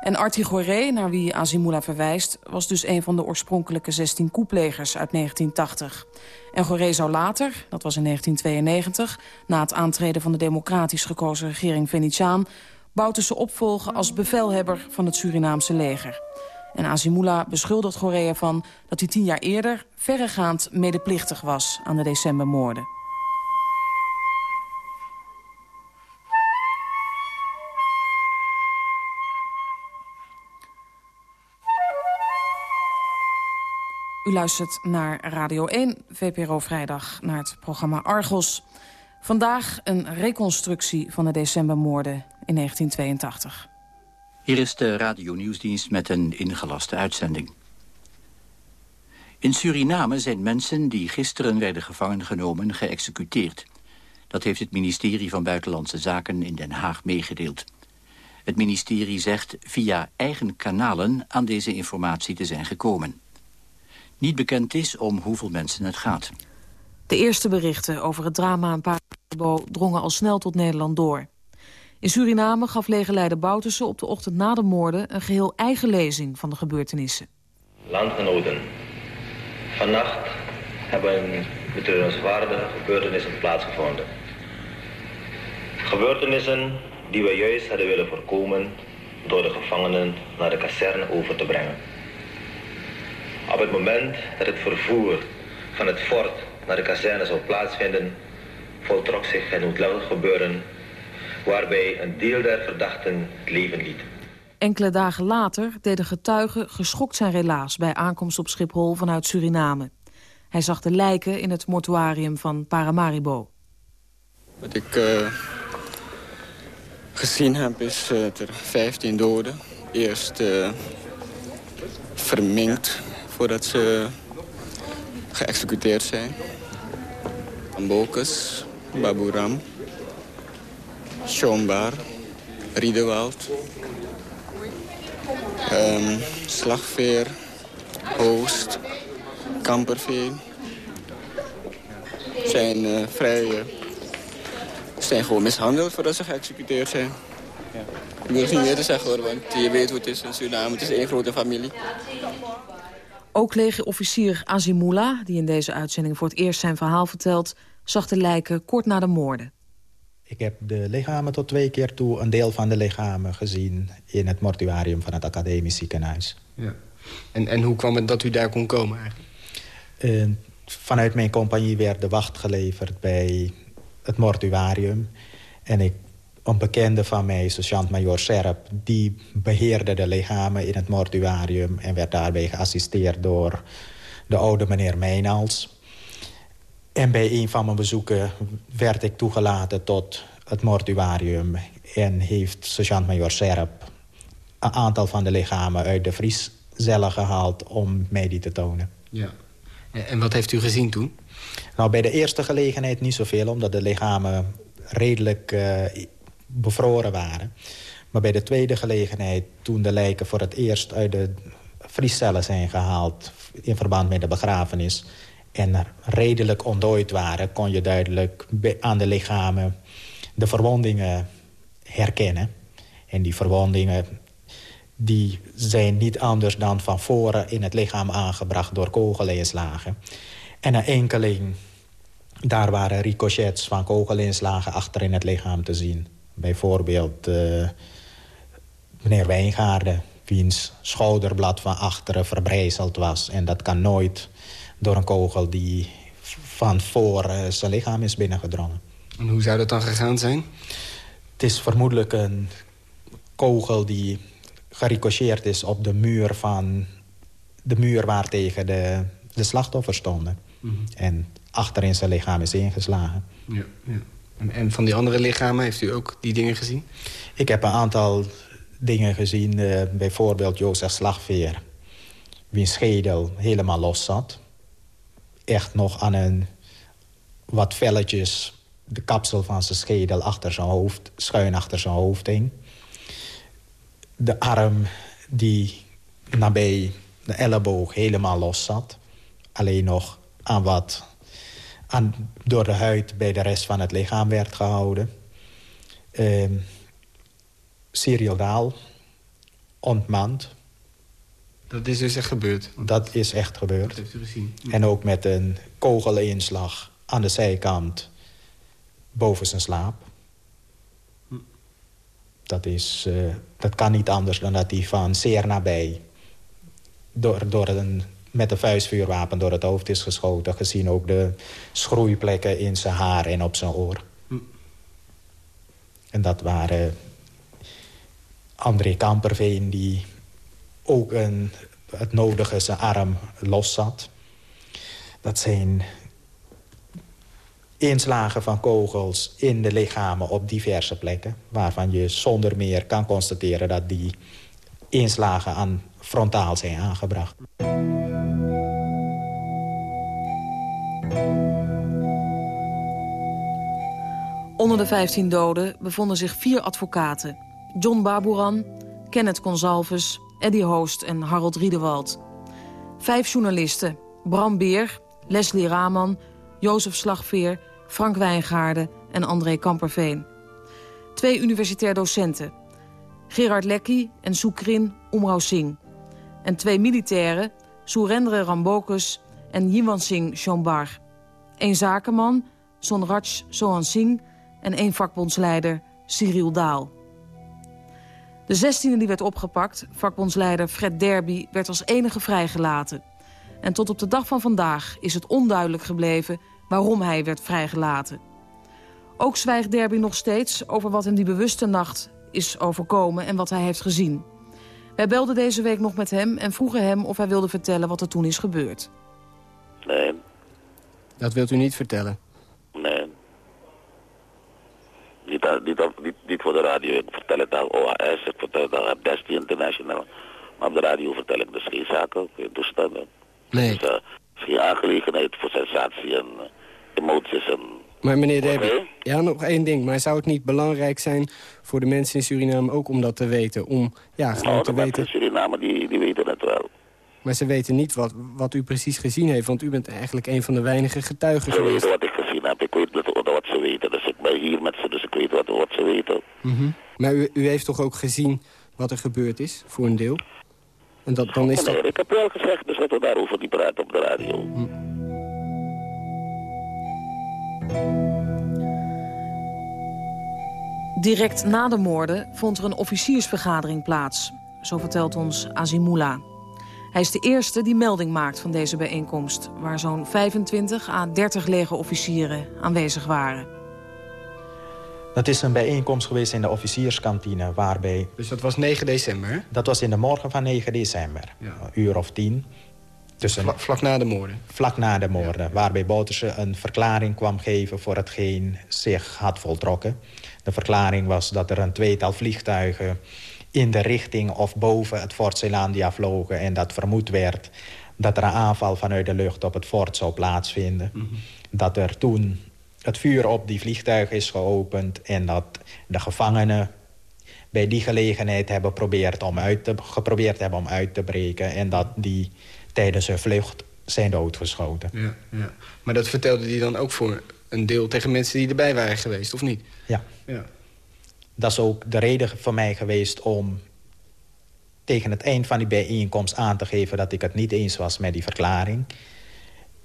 En Artie Goré, naar wie Azimula verwijst... was dus een van de oorspronkelijke 16 koeplegers uit 1980. En Goré zou later, dat was in 1992... na het aantreden van de democratisch gekozen regering Venetiaan... Bouterse opvolgen als bevelhebber van het Surinaamse leger. En Azimula beschuldigt Goré ervan dat hij tien jaar eerder... verregaand medeplichtig was aan de decembermoorden. U luistert naar Radio 1, VPRO Vrijdag, naar het programma Argos. Vandaag een reconstructie van de decembermoorden in 1982. Hier is de radio-nieuwsdienst met een ingelaste uitzending. In Suriname zijn mensen die gisteren werden gevangen genomen geëxecuteerd. Dat heeft het ministerie van Buitenlandse Zaken in Den Haag meegedeeld. Het ministerie zegt via eigen kanalen aan deze informatie te zijn gekomen. Niet bekend is om hoeveel mensen het gaat. De eerste berichten over het drama in Paramaribo drongen al snel tot Nederland door. In Suriname gaf legerleider Bouterse op de ochtend na de moorden... een geheel eigen lezing van de gebeurtenissen. Landgenoten, vannacht hebben betreurenswaardige gebeurtenissen plaatsgevonden. Gebeurtenissen die we juist hadden willen voorkomen door de gevangenen naar de kazerne over te brengen. Op het moment dat het vervoer van het fort naar de kazerne zou plaatsvinden, voltrok zich een noodlottig gebeuren waarbij een deel der verdachten het leven liet. Enkele dagen later deden getuigen geschokt zijn relaas... bij aankomst op Schiphol vanuit Suriname. Hij zag de lijken in het mortuarium van Paramaribo. Wat ik uh, gezien heb is uh, er 15 doden. Eerst uh, verminkt voordat ze geëxecuteerd zijn. Ambokus, Baburam, Schombar, Riedewald, um, Slagveer, Oost, Kamperveen. Zijn uh, vrij... Uh, zijn gewoon mishandeld voordat ze geëxecuteerd zijn. Ik wil het niet meer te zeggen hoor, want je weet hoe het is in Suriname. Het is één grote familie. Ook legerofficier Azimula, die in deze uitzending voor het eerst zijn verhaal vertelt... zag de lijken kort na de moorden. Ik heb de lichamen tot twee keer toe, een deel van de lichamen gezien... in het mortuarium van het academisch ziekenhuis. Ja. En, en hoe kwam het dat u daar kon komen eigenlijk? Uh, vanuit mijn compagnie werd de wacht geleverd bij het mortuarium. En ik, een bekende van mij, sergeant-major Serp... die beheerde de lichamen in het mortuarium... en werd daarbij geassisteerd door de oude meneer Mijnals... En bij een van mijn bezoeken werd ik toegelaten tot het mortuarium... en heeft sergeant-major Serp een aantal van de lichamen uit de vriescellen gehaald... om mij die te tonen. Ja. En wat heeft u gezien toen? Nou, bij de eerste gelegenheid niet zoveel... omdat de lichamen redelijk uh, bevroren waren. Maar bij de tweede gelegenheid, toen de lijken voor het eerst... uit de vriescellen zijn gehaald in verband met de begrafenis en redelijk ontdooid waren... kon je duidelijk aan de lichamen de verwondingen herkennen. En die verwondingen die zijn niet anders dan van voren in het lichaam aangebracht... door kogelinslagen. En een enkeling, daar waren ricochets van kogelinslagen achter in het lichaam te zien. Bijvoorbeeld uh, meneer Wijngaarden, wiens schouderblad van achteren verbrijzeld was. En dat kan nooit door een kogel die van voor uh, zijn lichaam is binnengedrongen. En hoe zou dat dan gegaan zijn? Het is vermoedelijk een kogel die gericocheerd is op de muur van de muur waar tegen de, de slachtoffers stonden. Mm -hmm. En achterin zijn lichaam is ingeslagen. Ja, ja. En, van die andere lichamen, heeft u ook die dingen gezien? Ik heb een aantal dingen gezien. Uh, bijvoorbeeld Jozef Slagveer. Wiens schedel helemaal los zat echt nog aan een wat velletjes de kapsel van zijn schedel achter zijn hoofd, schuin achter zijn hoofd hing. De arm die nabij de elleboog helemaal los zat. Alleen nog aan wat aan, door de huid bij de rest van het lichaam werd gehouden. Uh, Cyril Daal, ontmand, dat is dus echt gebeurd? Dat is echt gebeurd. Dat heeft u gezien? En ook met een kogelinslag aan de zijkant boven zijn slaap. Hm. Dat, is, uh, dat kan niet anders dan dat hij van zeer nabij... Door, door een, met een vuistvuurwapen door het hoofd is geschoten. Gezien ook de schroeiplekken in zijn haar en op zijn oor. En dat waren André Kamperveen die ook een, het nodige zijn arm los zat. Dat zijn inslagen van kogels in de lichamen op diverse plekken... waarvan je zonder meer kan constateren dat die inslagen aan frontaal zijn aangebracht. Onder de 15 doden bevonden zich vier advocaten. John Baburan, Kenneth Consalves, Eddie Hoost en Harold Riedewald. Vijf journalisten, Bram Beer, Leslie Raman, Jozef Slagveer... Frank Wijngaarden en André Kamperveen. Twee universitair docenten, Gerard Lekkie en Soekrin Omrau Singh. En twee militairen, Surendra Rambokus en Jiwan Singh Chombar. Eén zakenman, Sonraj Sohan Singh en één vakbondsleider, Cyril Daal. De zestiende die werd opgepakt, vakbondsleider Fred Derby, werd als enige vrijgelaten. En tot op de dag van vandaag is het onduidelijk gebleven waarom hij werd vrijgelaten. Ook zwijgt Derby nog steeds over wat hem die bewuste nacht is overkomen en wat hij heeft gezien. Wij belden deze week nog met hem en vroegen hem of hij wilde vertellen wat er toen is gebeurd. Nee. Dat wilt u niet vertellen? Nee. Niet, niet, niet, niet voor de radio. Ik vertel het aan OAS, ik vertel het aan Amnesty International. Maar op de radio vertel ik dus geen zaken, geen toestanden. Nee. Dus uh, het is geen aangelegenheid voor sensatie en uh, emoties en... Maar meneer Derby, ja, nog één ding. Maar zou het niet belangrijk zijn voor de mensen in Suriname ook om dat te weten? Om, ja, gewoon nou, te de weten... mensen in Suriname, die, die weten het wel. Maar ze weten niet wat, wat u precies gezien heeft. Want u bent eigenlijk een van de weinige getuigen geweest. weten wat ik gezien heb. Ik weet wat, wat ze weten. Dus ik ben hier met ze, dus ik weet wat, wat ze Mhm. Maar u, u heeft toch ook gezien wat er gebeurd is, voor een deel? En dat, dan is dat... Ik heb wel gezegd, dus dat we daarover niet praten op de radio. Direct na de moorden vond er een officiersvergadering plaats. Zo vertelt ons Azimula. Hij is de eerste die melding maakt van deze bijeenkomst... waar zo'n 25 à 30 legerofficieren aanwezig waren. Dat is een bijeenkomst geweest in de officierskantine waarbij... Dus dat was 9 december, hè? Dat was in de morgen van 9 december, een uur of tien. Tussen, Vlak, vlak na de moorden? Vlak na de moorden, waarbij Bouterse een verklaring kwam geven... voor hetgeen zich had voltrokken. De verklaring was dat er een tweetal vliegtuigen in de richting of boven het Fort Zeelandia vlogen... en dat vermoed werd dat er een aanval vanuit de lucht op het fort zou plaatsvinden. Dat er toen het vuur op die vliegtuigen is geopend... en dat de gevangenen bij die gelegenheid hebben probeerd om uit te, geprobeerd hebben om uit te breken... en dat die tijdens hun vlucht zijn doodgeschoten. Ja, ja. Maar dat vertelde hij dan ook voor een deel tegen mensen die erbij waren geweest, of niet? Ja. Ja. Dat is ook de reden voor mij geweest om tegen het eind van die bijeenkomst aan te geven... dat ik het niet eens was met die verklaring.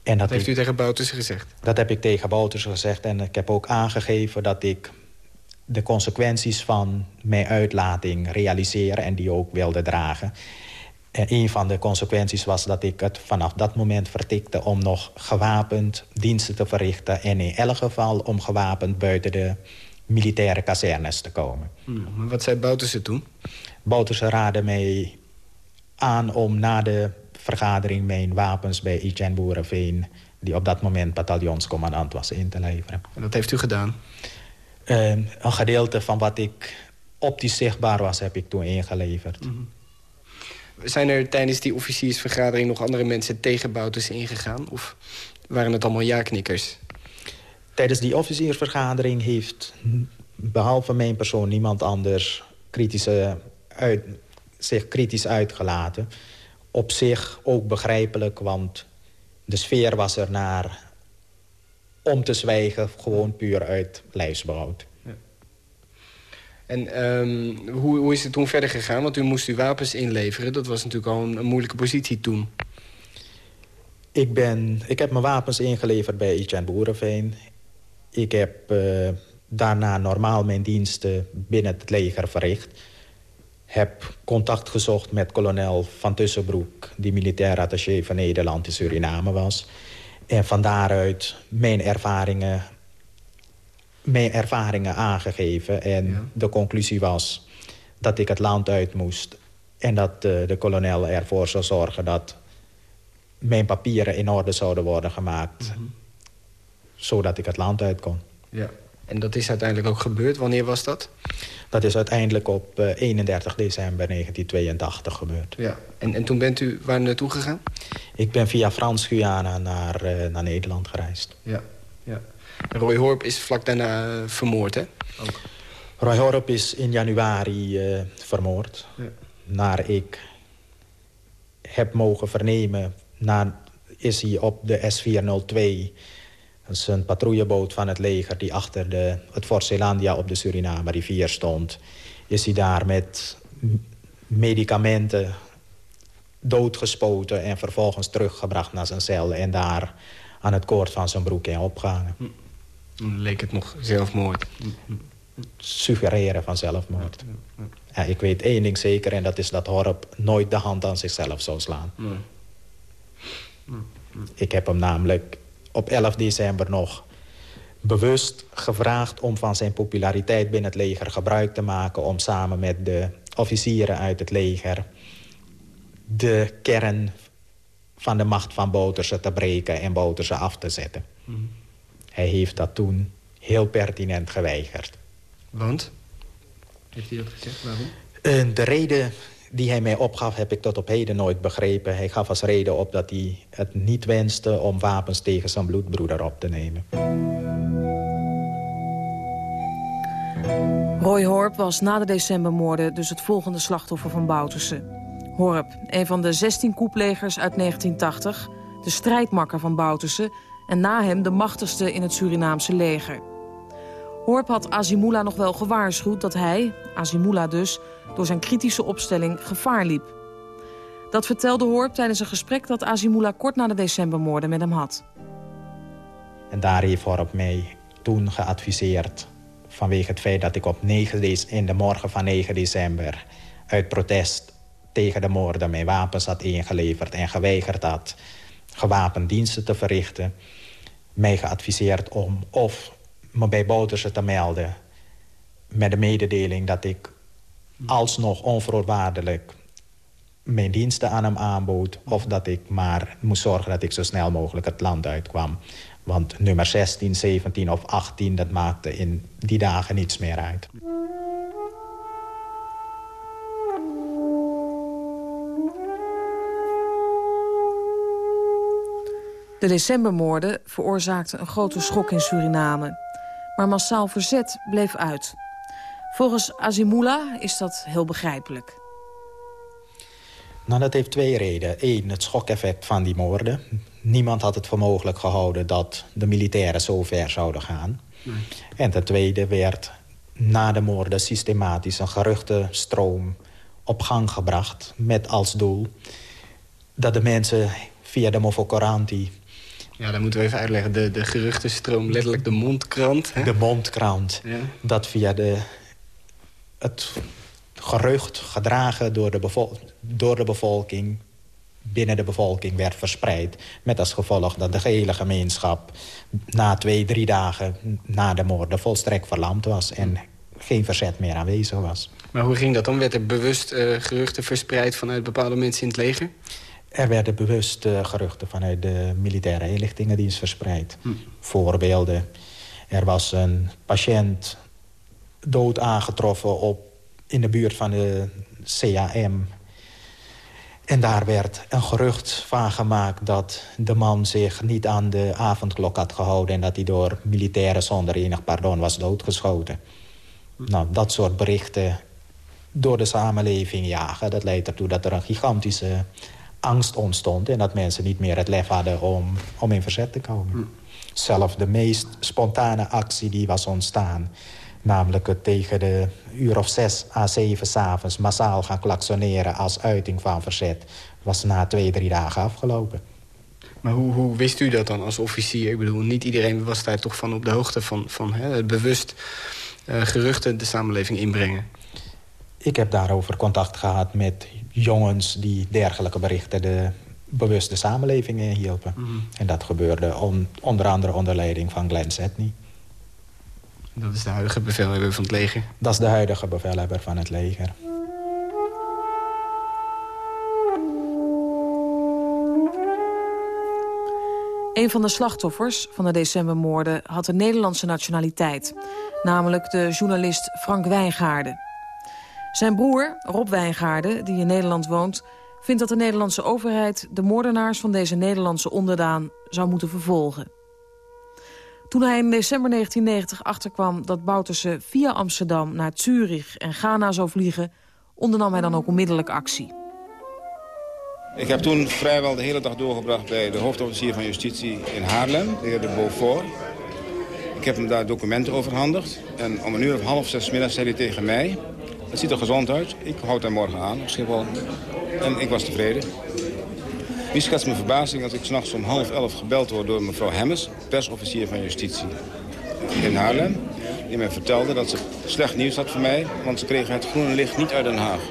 En dat heeft ik- u tegen Bouters gezegd? Dat heb ik tegen Bouters gezegd. En ik heb ook aangegeven dat ik de consequenties van mijn uitlating realiseer... en die ook wilde dragen. En een van de consequenties was dat ik het vanaf dat moment vertikte... om nog gewapend diensten te verrichten... en in elk geval om gewapend buiten de militaire kazernes te komen. Hmm, Maar wat zei Bouters toen? Bouters raadde mij aan om na de vergadering... mijn wapens bij Etienne Boerenveen... die op dat moment bataljonscommandant was, in te leveren. En dat heeft u gedaan? Eh, een gedeelte van wat ik optisch zichtbaar was, heb ik toen ingeleverd. Zijn er tijdens die officiersvergadering nog andere mensen tegen Bouters ingegaan? Of waren het allemaal ja-knikkers? Tijdens die officiersvergadering heeft behalve mijn persoon niemand anders kritische uit, zich kritisch uitgelaten. Op zich ook begrijpelijk, want de sfeer was er naar om te zwijgen, gewoon puur uit lijfsbehoud. En ehm, hoe, hoe is het toen verder gegaan? Want u moest uw wapens inleveren. Dat was natuurlijk al een, een moeilijke positie toen. Ik, ben, ik heb mijn wapens ingeleverd bij Etienne Boerenveen. Ik heb eh, daarna normaal mijn diensten binnen het leger verricht. Heb contact gezocht met kolonel Van Tussenbroek... die militair attaché van Nederland in Suriname was. En van daaruit mijn ervaringen, mijn ervaringen aangegeven. En de conclusie was dat ik het land uit moest. En dat eh, de kolonel ervoor zou zorgen dat mijn papieren in orde zouden worden gemaakt. Zodat ik het land uit kon. Ja. En dat is uiteindelijk ook gebeurd. Wanneer was dat? Dat is uiteindelijk op eh, 31 december 1982 gebeurd. Ja. En, en toen bent u waar naartoe gegaan? Ik ben via Frans-Guyana naar, eh, naar Nederland gereisd. Ja. ja. Roy Horp is vlak daarna eh, vermoord, hè? Ook. Roy Horp is in januari eh, vermoord. Ja. Naar ik heb mogen vernemen... Na, is hij op de S-402... Is een patrouilleboot van het leger die achter de, het Fort Zeelandia op de Suriname rivier stond. Is hij daar met medicamenten doodgespoten en vervolgens teruggebracht naar zijn cel... en daar aan het koord van zijn broek in opgehangen. Dan leek het nog zelfmoord. Suggereren van zelfmoord. Ja, ik weet één ding zeker en dat is dat Horp nooit de hand aan zichzelf zou slaan. Ik heb hem namelijk op 11 december nog bewust gevraagd... om van zijn populariteit binnen het leger gebruik te maken... om samen met de officieren uit het leger... de kern van de macht van Bouterse te breken en Bouterse af te zetten. Hij heeft dat toen heel pertinent geweigerd. Want? Heeft hij dat gezegd? Waarom? Uh, de reden die hij mij opgaf, heb ik tot op heden nooit begrepen. Hij gaf als reden op dat hij het niet wenste om wapens tegen zijn bloedbroeder op te nemen. Roy Horp was na de decembermoorden dus het volgende slachtoffer van Bouterse. Horp, een van de 16 koeplegers uit 1980, de strijdmakker van Bouterse... en na hem de machtigste in het Surinaamse leger. Horp had Azimula nog wel gewaarschuwd dat hij, Azimula dus... door zijn kritische opstelling gevaar liep. Dat vertelde Horp tijdens een gesprek dat Azimula kort na de decembermoorden met hem had. En daar heeft Horp mij toen geadviseerd... vanwege het feit dat ik op 9 in de morgen van 9 december... uit protest tegen de moorden mijn wapens had ingeleverd... en geweigerd had gewapend diensten te verrichten... mij geadviseerd om of me bij Bouterse te melden... met de mededeling dat ik alsnog onvoorwaardelijk mijn diensten aan hem aanbood... of dat ik maar moest zorgen dat ik zo snel mogelijk het land uitkwam. Want nummer 16, 17 of 18, dat maakte in die dagen niets meer uit. De decembermoorden veroorzaakten een grote schok in Suriname. Maar massaal verzet bleef uit. Volgens Azimula is dat heel begrijpelijk. Nou, dat heeft twee redenen. Eén, het schokeffect van die moorden. Niemand had het voor mogelijk gehouden dat de militairen zo ver zouden gaan. Nee. En ten tweede werd na de moorden systematisch een geruchtenstroom op gang gebracht... met als doel dat de mensen via de Mofocoranti ja, dan moeten we even uitleggen. De, de geruchtenstroom, letterlijk de mondkrant. Hè? De mondkrant. Ja. Dat via de, het gerucht gedragen door de, door de bevolking binnen de bevolking werd verspreid. Met als gevolg dat de gehele gemeenschap na twee, drie dagen na de moorden volstrekt verlamd was. En geen verzet meer aanwezig was. Maar hoe ging dat dan? Werd er bewust uh, geruchten verspreid vanuit bepaalde mensen in het leger? Er werden bewust uh, geruchten vanuit de militaire inlichtingendienst verspreid. Hm. Voorbeelden. Er was een patiënt dood aangetroffen op, in de buurt van de CAM. En daar werd een gerucht van gemaakt dat de man zich niet aan de avondklok had gehouden... en dat hij door militairen zonder enig pardon was doodgeschoten. Hm. Nou, dat soort berichten door de samenleving jagen... dat leidt ertoe dat er een gigantische angst ontstond... en dat mensen niet meer het lef hadden om, om in verzet te komen. Hm. Zelf de meest spontane actie die was ontstaan... namelijk het tegen de uur of zes à zeven s'avonds... massaal gaan klaksoneren als uiting van verzet... was na twee, drie dagen afgelopen. Maar hoe, hoe wist u dat dan als officier? Ik bedoel, niet iedereen was daar toch van op de hoogte van, van hè, het bewust uh, geruchten de samenleving inbrengen. Ik heb daarover contact gehad met jongens die dergelijke berichten de bewuste samenleving hielpen. Mhm. En dat gebeurde onder andere onder leiding van Glenn Setney. Dat is de huidige bevelhebber van het leger? Dat is de huidige bevelhebber van het leger. Een van de slachtoffers van de decembermoorden had een Nederlandse nationaliteit. Namelijk de journalist Frank Wijngaarden. Zijn broer, Rob Wijngaarden, die in Nederland woont... vindt dat de Nederlandse overheid de moordenaars van deze Nederlandse onderdaan zou moeten vervolgen. Toen hij in december 1990 achterkwam dat Bouterse via Amsterdam naar Zurich en Ghana zou vliegen... ondernam hij dan ook onmiddellijk actie. Ik heb toen vrijwel de hele dag doorgebracht bij de hoofdofficier van Justitie in Haarlem, de heer de Beaufort. Ik heb hem daar documenten overhandigd. En om een uur of half zes middags zei hij tegen mij... Het ziet er gezond uit. Ik houd hem morgen aan op Schiphol. En ik was tevreden. Wie schetst mijn verbazing dat ik s'nachts om half elf gebeld word door mevrouw Hemmers, persofficier van justitie in Haarlem. Die mij vertelde dat ze slecht nieuws had voor mij, want ze kregen het groene licht niet uit Den Haag.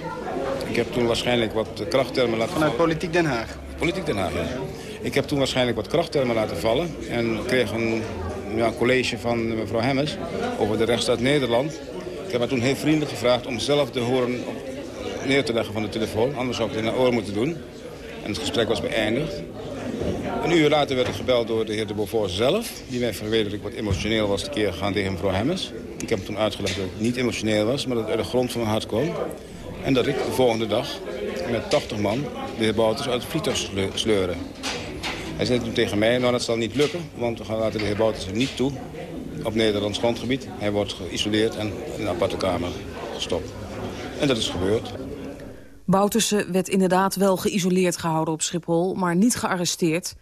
Ik heb toen waarschijnlijk wat krachttermen laten Vanuit Politiek Den Haag? Politiek Den Haag, ja. Ik heb toen waarschijnlijk wat krachttermen laten vallen en kreeg een ja, college van mevrouw Hemmers over de rechtsstaat Nederland. Ik heb haar toen heel vriendelijk gevraagd om zelf de horen neer te leggen van de telefoon. Anders zou ik het in haar oor moeten doen. En het gesprek was beëindigd. Een uur later werd ik gebeld door de heer de Beaufort zelf... die mij ik wat emotioneel was keer gegaan tegen mevrouw Hemmers. Ik heb toen uitgelegd dat ik niet emotioneel was... maar dat het uit de grond van mijn hart kwam. En dat ik de volgende dag met 80 man de heer Bouters uit het vliegtuig sleuren. Hij zei toen tegen mij, nou dat zal niet lukken... want we gaan laten de heer Bouters er niet toe op Nederlands grondgebied. Hij wordt geïsoleerd en in een aparte kamer gestopt. En dat is gebeurd. Bouterse werd inderdaad wel geïsoleerd gehouden op Schiphol... maar niet gearresteerd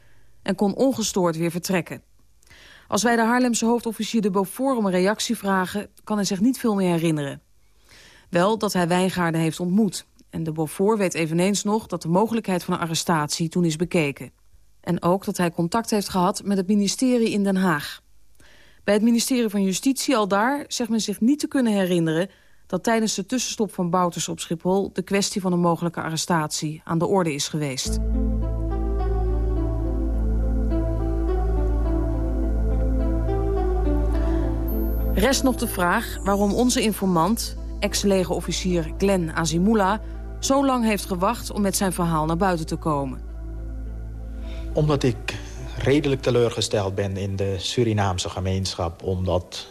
en kon ongestoord weer vertrekken. Als wij de Haarlemse hoofdofficier de Beaufort om een reactie vragen... kan hij zich niet veel meer herinneren. Wel dat hij Wijngaarden heeft ontmoet. En de Beaufort weet eveneens nog dat de mogelijkheid van een arrestatie toen is bekeken. En ook dat hij contact heeft gehad met het ministerie in Den Haag. Bij het ministerie van Justitie al daar zegt men zich niet te kunnen herinneren dat tijdens de tussenstop van Bouters op Schiphol... de kwestie van een mogelijke arrestatie aan de orde is geweest. Rest nog de vraag waarom onze informant, ex-legerofficier Glenn Azimula... zo lang heeft gewacht om met zijn verhaal naar buiten te komen. Omdat ik redelijk teleurgesteld ben in de Surinaamse gemeenschap... omdat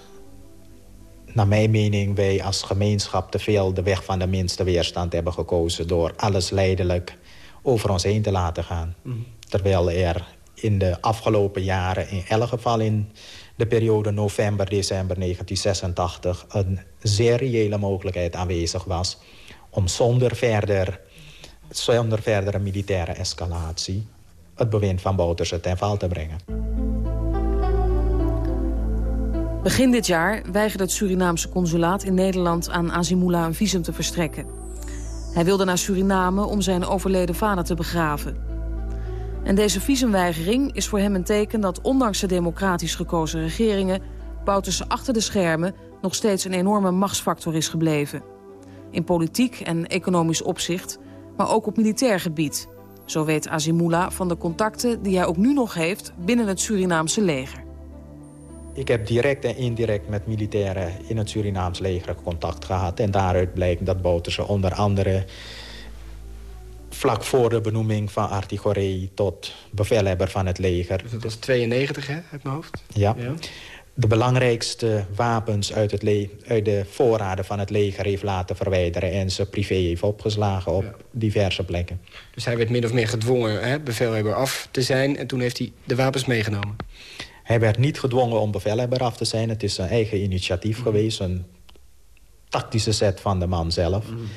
naar mijn mening wij als gemeenschap te veel de weg van de minste weerstand hebben gekozen... door alles leidelijk over ons heen te laten gaan. Mhm. Terwijl er in de afgelopen jaren, in elk geval in de periode november-december 1986... een zeer reële mogelijkheid aanwezig was om zonder, verder, zonder verdere militaire escalatie... het bewind van Bouterse ten val te brengen. Begin dit jaar weigerde het Surinaamse consulaat in Nederland aan Azimula een visum te verstrekken. Hij wilde naar Suriname om zijn overleden vader te begraven. En deze visumweigering is voor hem een teken dat ondanks de democratisch gekozen regeringen... Bouterse achter de schermen nog steeds een enorme machtsfactor is gebleven. In politiek en economisch opzicht, maar ook op militair gebied. Zo weet Azimula van de contacten die hij ook nu nog heeft binnen het Surinaamse leger. Ik heb direct en indirect met militairen in het Surinaams leger contact gehad. En daaruit blijkt dat Bouterse onder andere vlak voor de benoeming van Artigoré tot bevelhebber van het leger. Dus dat was 92, hè, uit mijn hoofd? Ja. ja. De belangrijkste wapens uit, het uit de voorraden van het leger heeft laten verwijderen... en ze privé heeft opgeslagen op diverse plekken. Dus hij werd min of meer gedwongen hè, bevelhebber af te zijn... en toen heeft hij de wapens meegenomen? Hij werd niet gedwongen om bevelhebber af te zijn. Het is zijn eigen initiatief mm. geweest. Een tactische zet van de man zelf. Mm.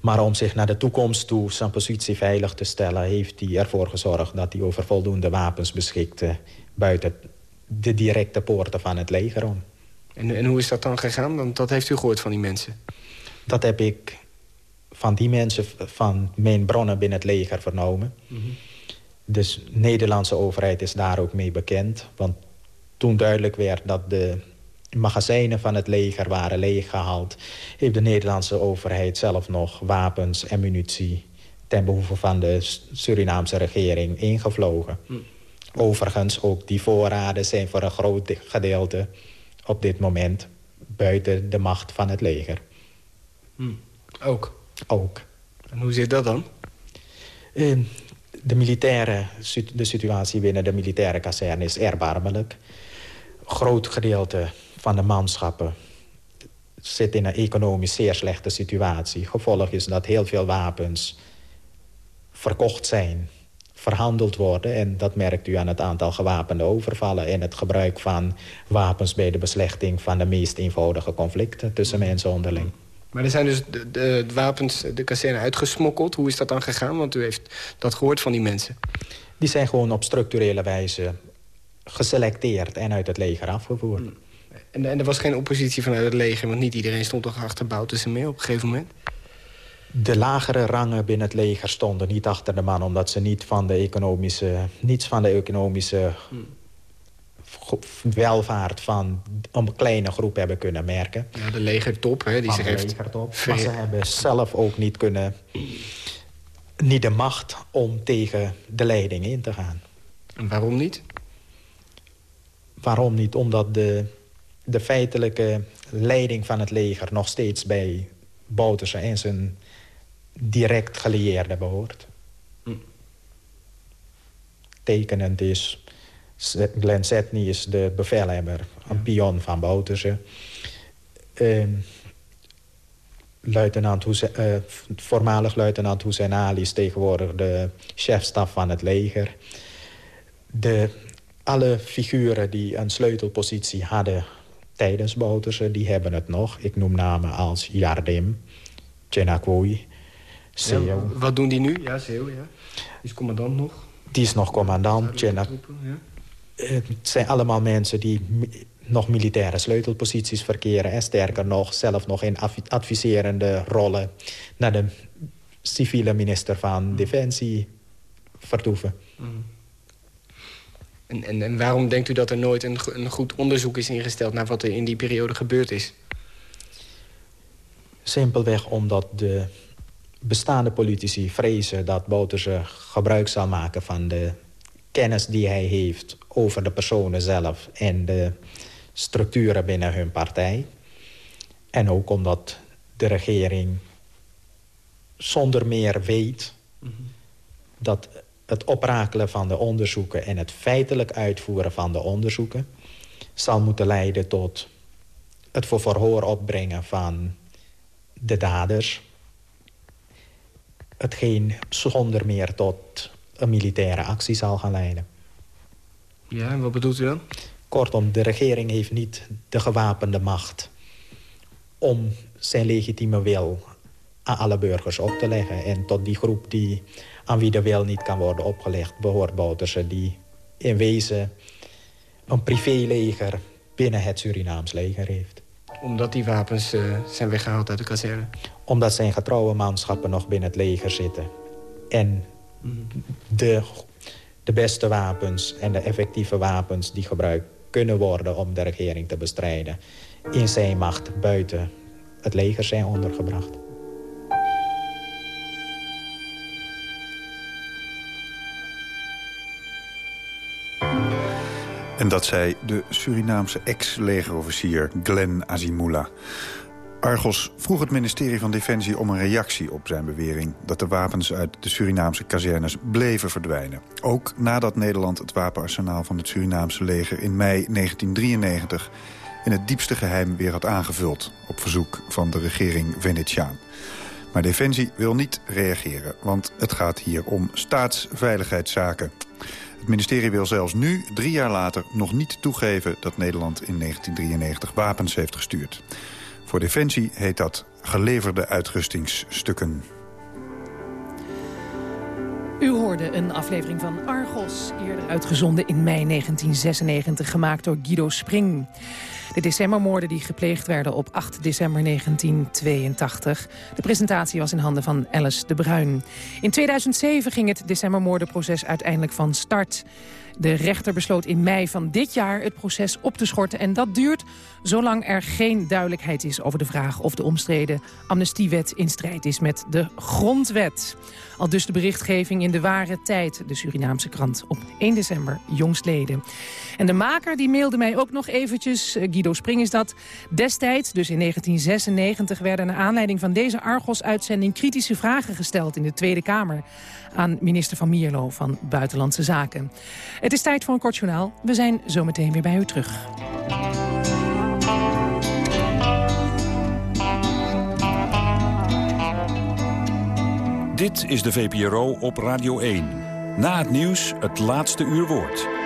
Maar om zich naar de toekomst toe zijn positie veilig te stellen... heeft hij ervoor gezorgd dat hij over voldoende wapens beschikte... buiten de directe poorten van het leger om. En, en hoe is dat dan gegaan? Want dat heeft u gehoord van die mensen. Dat heb ik van die mensen, van mijn bronnen binnen het leger vernomen. Mm Dus de Nederlandse overheid is daar ook mee bekend. Want toen duidelijk werd dat de magazijnen van het leger waren leeggehaald... heeft de Nederlandse overheid zelf nog wapens en munitie... ten behoeve van de Surinaamse regering ingevlogen. Hm. Overigens, ook die voorraden zijn voor een groot gedeelte... op dit moment buiten de macht van het leger. Hm. Ook? Ook. En hoe zit dat dan? Uh, de, militaire, de situatie binnen de militaire kazerne is erbarmelijk groot gedeelte van de manschappen zit in een economisch zeer slechte situatie. Gevolg is dat heel veel wapens verkocht zijn, verhandeld worden. En dat merkt u aan het aantal gewapende overvallen... en het gebruik van wapens bij de beslechting van de meest eenvoudige conflicten tussen mensen onderling. Maar er zijn dus de, de, wapens de kazerne uitgesmokkeld. Hoe is dat dan gegaan? Want u heeft dat gehoord van die mensen. Die zijn gewoon op structurele wijze geselecteerd en uit het leger afgevoerd. En, en er was geen oppositie vanuit het leger, want niet iedereen stond toch achter Bouterse mee op een gegeven moment? De lagere rangen binnen het leger stonden niet achter de man... omdat ze niet van de economische, niets van de economische welvaart van een kleine groep hebben kunnen merken. Ja, de legertop, hè, die zich heeft... legertop. Maar ze hebben zelf ook niet kunnen... niet de macht om tegen de leiding in te gaan. En waarom niet? Waarom niet? Omdat de, de feitelijke leiding van het leger... nog steeds bij Bouterse en zijn direct gelieerde behoort. Hm. Tekenend is... Glenn Setney is de bevelhebber, een pion van Bouterse. Ehm, luitenant eh, voormalig luitenant Hussein Ali is tegenwoordig de chefstaf van het leger. De, alle figuren die een sleutelpositie hadden tijdens Bouterse, die hebben het nog. Ik noem namen als Jardim, Chenakwoei, Ja, wat doen die nu? Ja, Seo, ja. Is commandant nog. Die is nog commandant. Ja. Het zijn allemaal mensen die nog militaire sleutelposities verkeren... en sterker nog, zelf nog in advi- adviserende rollen... naar de civiele minister van Defensie vertoeven. Mm. En, en, en waarom denkt u dat er nooit een, een goed onderzoek is ingesteld... naar wat er in die periode gebeurd is? Simpelweg omdat de bestaande politici vrezen dat Bouterse gebruik zal maken van de kennis die hij heeft over de personen zelf en de structuren binnen hun partij. En ook omdat de regering zonder meer weet dat het oprakelen van de onderzoeken en het feitelijk uitvoeren van de onderzoeken zal moeten leiden tot het voor verhoor opbrengen van de daders. Hetgeen zonder meer tot een militaire actie zal gaan leiden. Ja, en wat bedoelt u dan? Kortom, de regering heeft niet de gewapende macht... om zijn legitieme wil aan alle burgers op te leggen. En tot die groep die, aan wie de wil niet kan worden opgelegd... behoort Bouterse, die in wezen een privéleger binnen het Surinaams leger heeft. Omdat die wapens eh, zijn weggehaald uit de kazerne. Omdat zijn getrouwe manschappen nog binnen het leger zitten. En de, de beste wapens en de effectieve wapens die gebruikt kunnen worden om de regering te bestrijden... in zijn macht buiten het leger zijn ondergebracht. En dat zei de Surinaamse ex-legerofficier Glenn Azimula. Argos vroeg het ministerie van Defensie om een reactie op zijn bewering... dat de wapens uit de Surinaamse kazernes bleven verdwijnen. Ook nadat Nederland het wapenarsenaal van het Surinaamse leger... in mei 1993 in het diepste geheim weer had aangevuld... op verzoek van de regering Venetiaan. Maar Defensie wil niet reageren, want het gaat hier om staatsveiligheidszaken. Het ministerie wil zelfs nu, drie jaar later, nog niet toegeven... dat Nederland in 1993 wapens heeft gestuurd. Voor Defensie heet dat geleverde uitrustingsstukken. U hoorde een aflevering van Argos, eerder uitgezonden in mei 1996, gemaakt door Guido Spring. De decembermoorden die gepleegd werden op 8 december 1982. De presentatie was in handen van Alice de Bruin. In 2007 ging het decembermoordenproces uiteindelijk van start. De rechter besloot in mei van dit jaar het proces op te schorten. En dat duurt zolang er geen duidelijkheid is over de vraag... of de omstreden amnestiewet in strijd is met de grondwet. Al dus de berichtgeving in de ware tijd, de Surinaamse krant, op 1 december jongstleden. En de maker die mailde mij ook nog eventjes, eh, Guido Spring is dat. Destijds, dus in 1996, werden naar aanleiding van deze Argos-uitzending... kritische vragen gesteld in de Tweede Kamer aan minister van Mierlo van Buitenlandse Zaken. Het is tijd voor een kort journaal. We zijn zometeen weer bij u terug. Dit is de VPRO op Radio 1. Na het nieuws het laatste uur woord.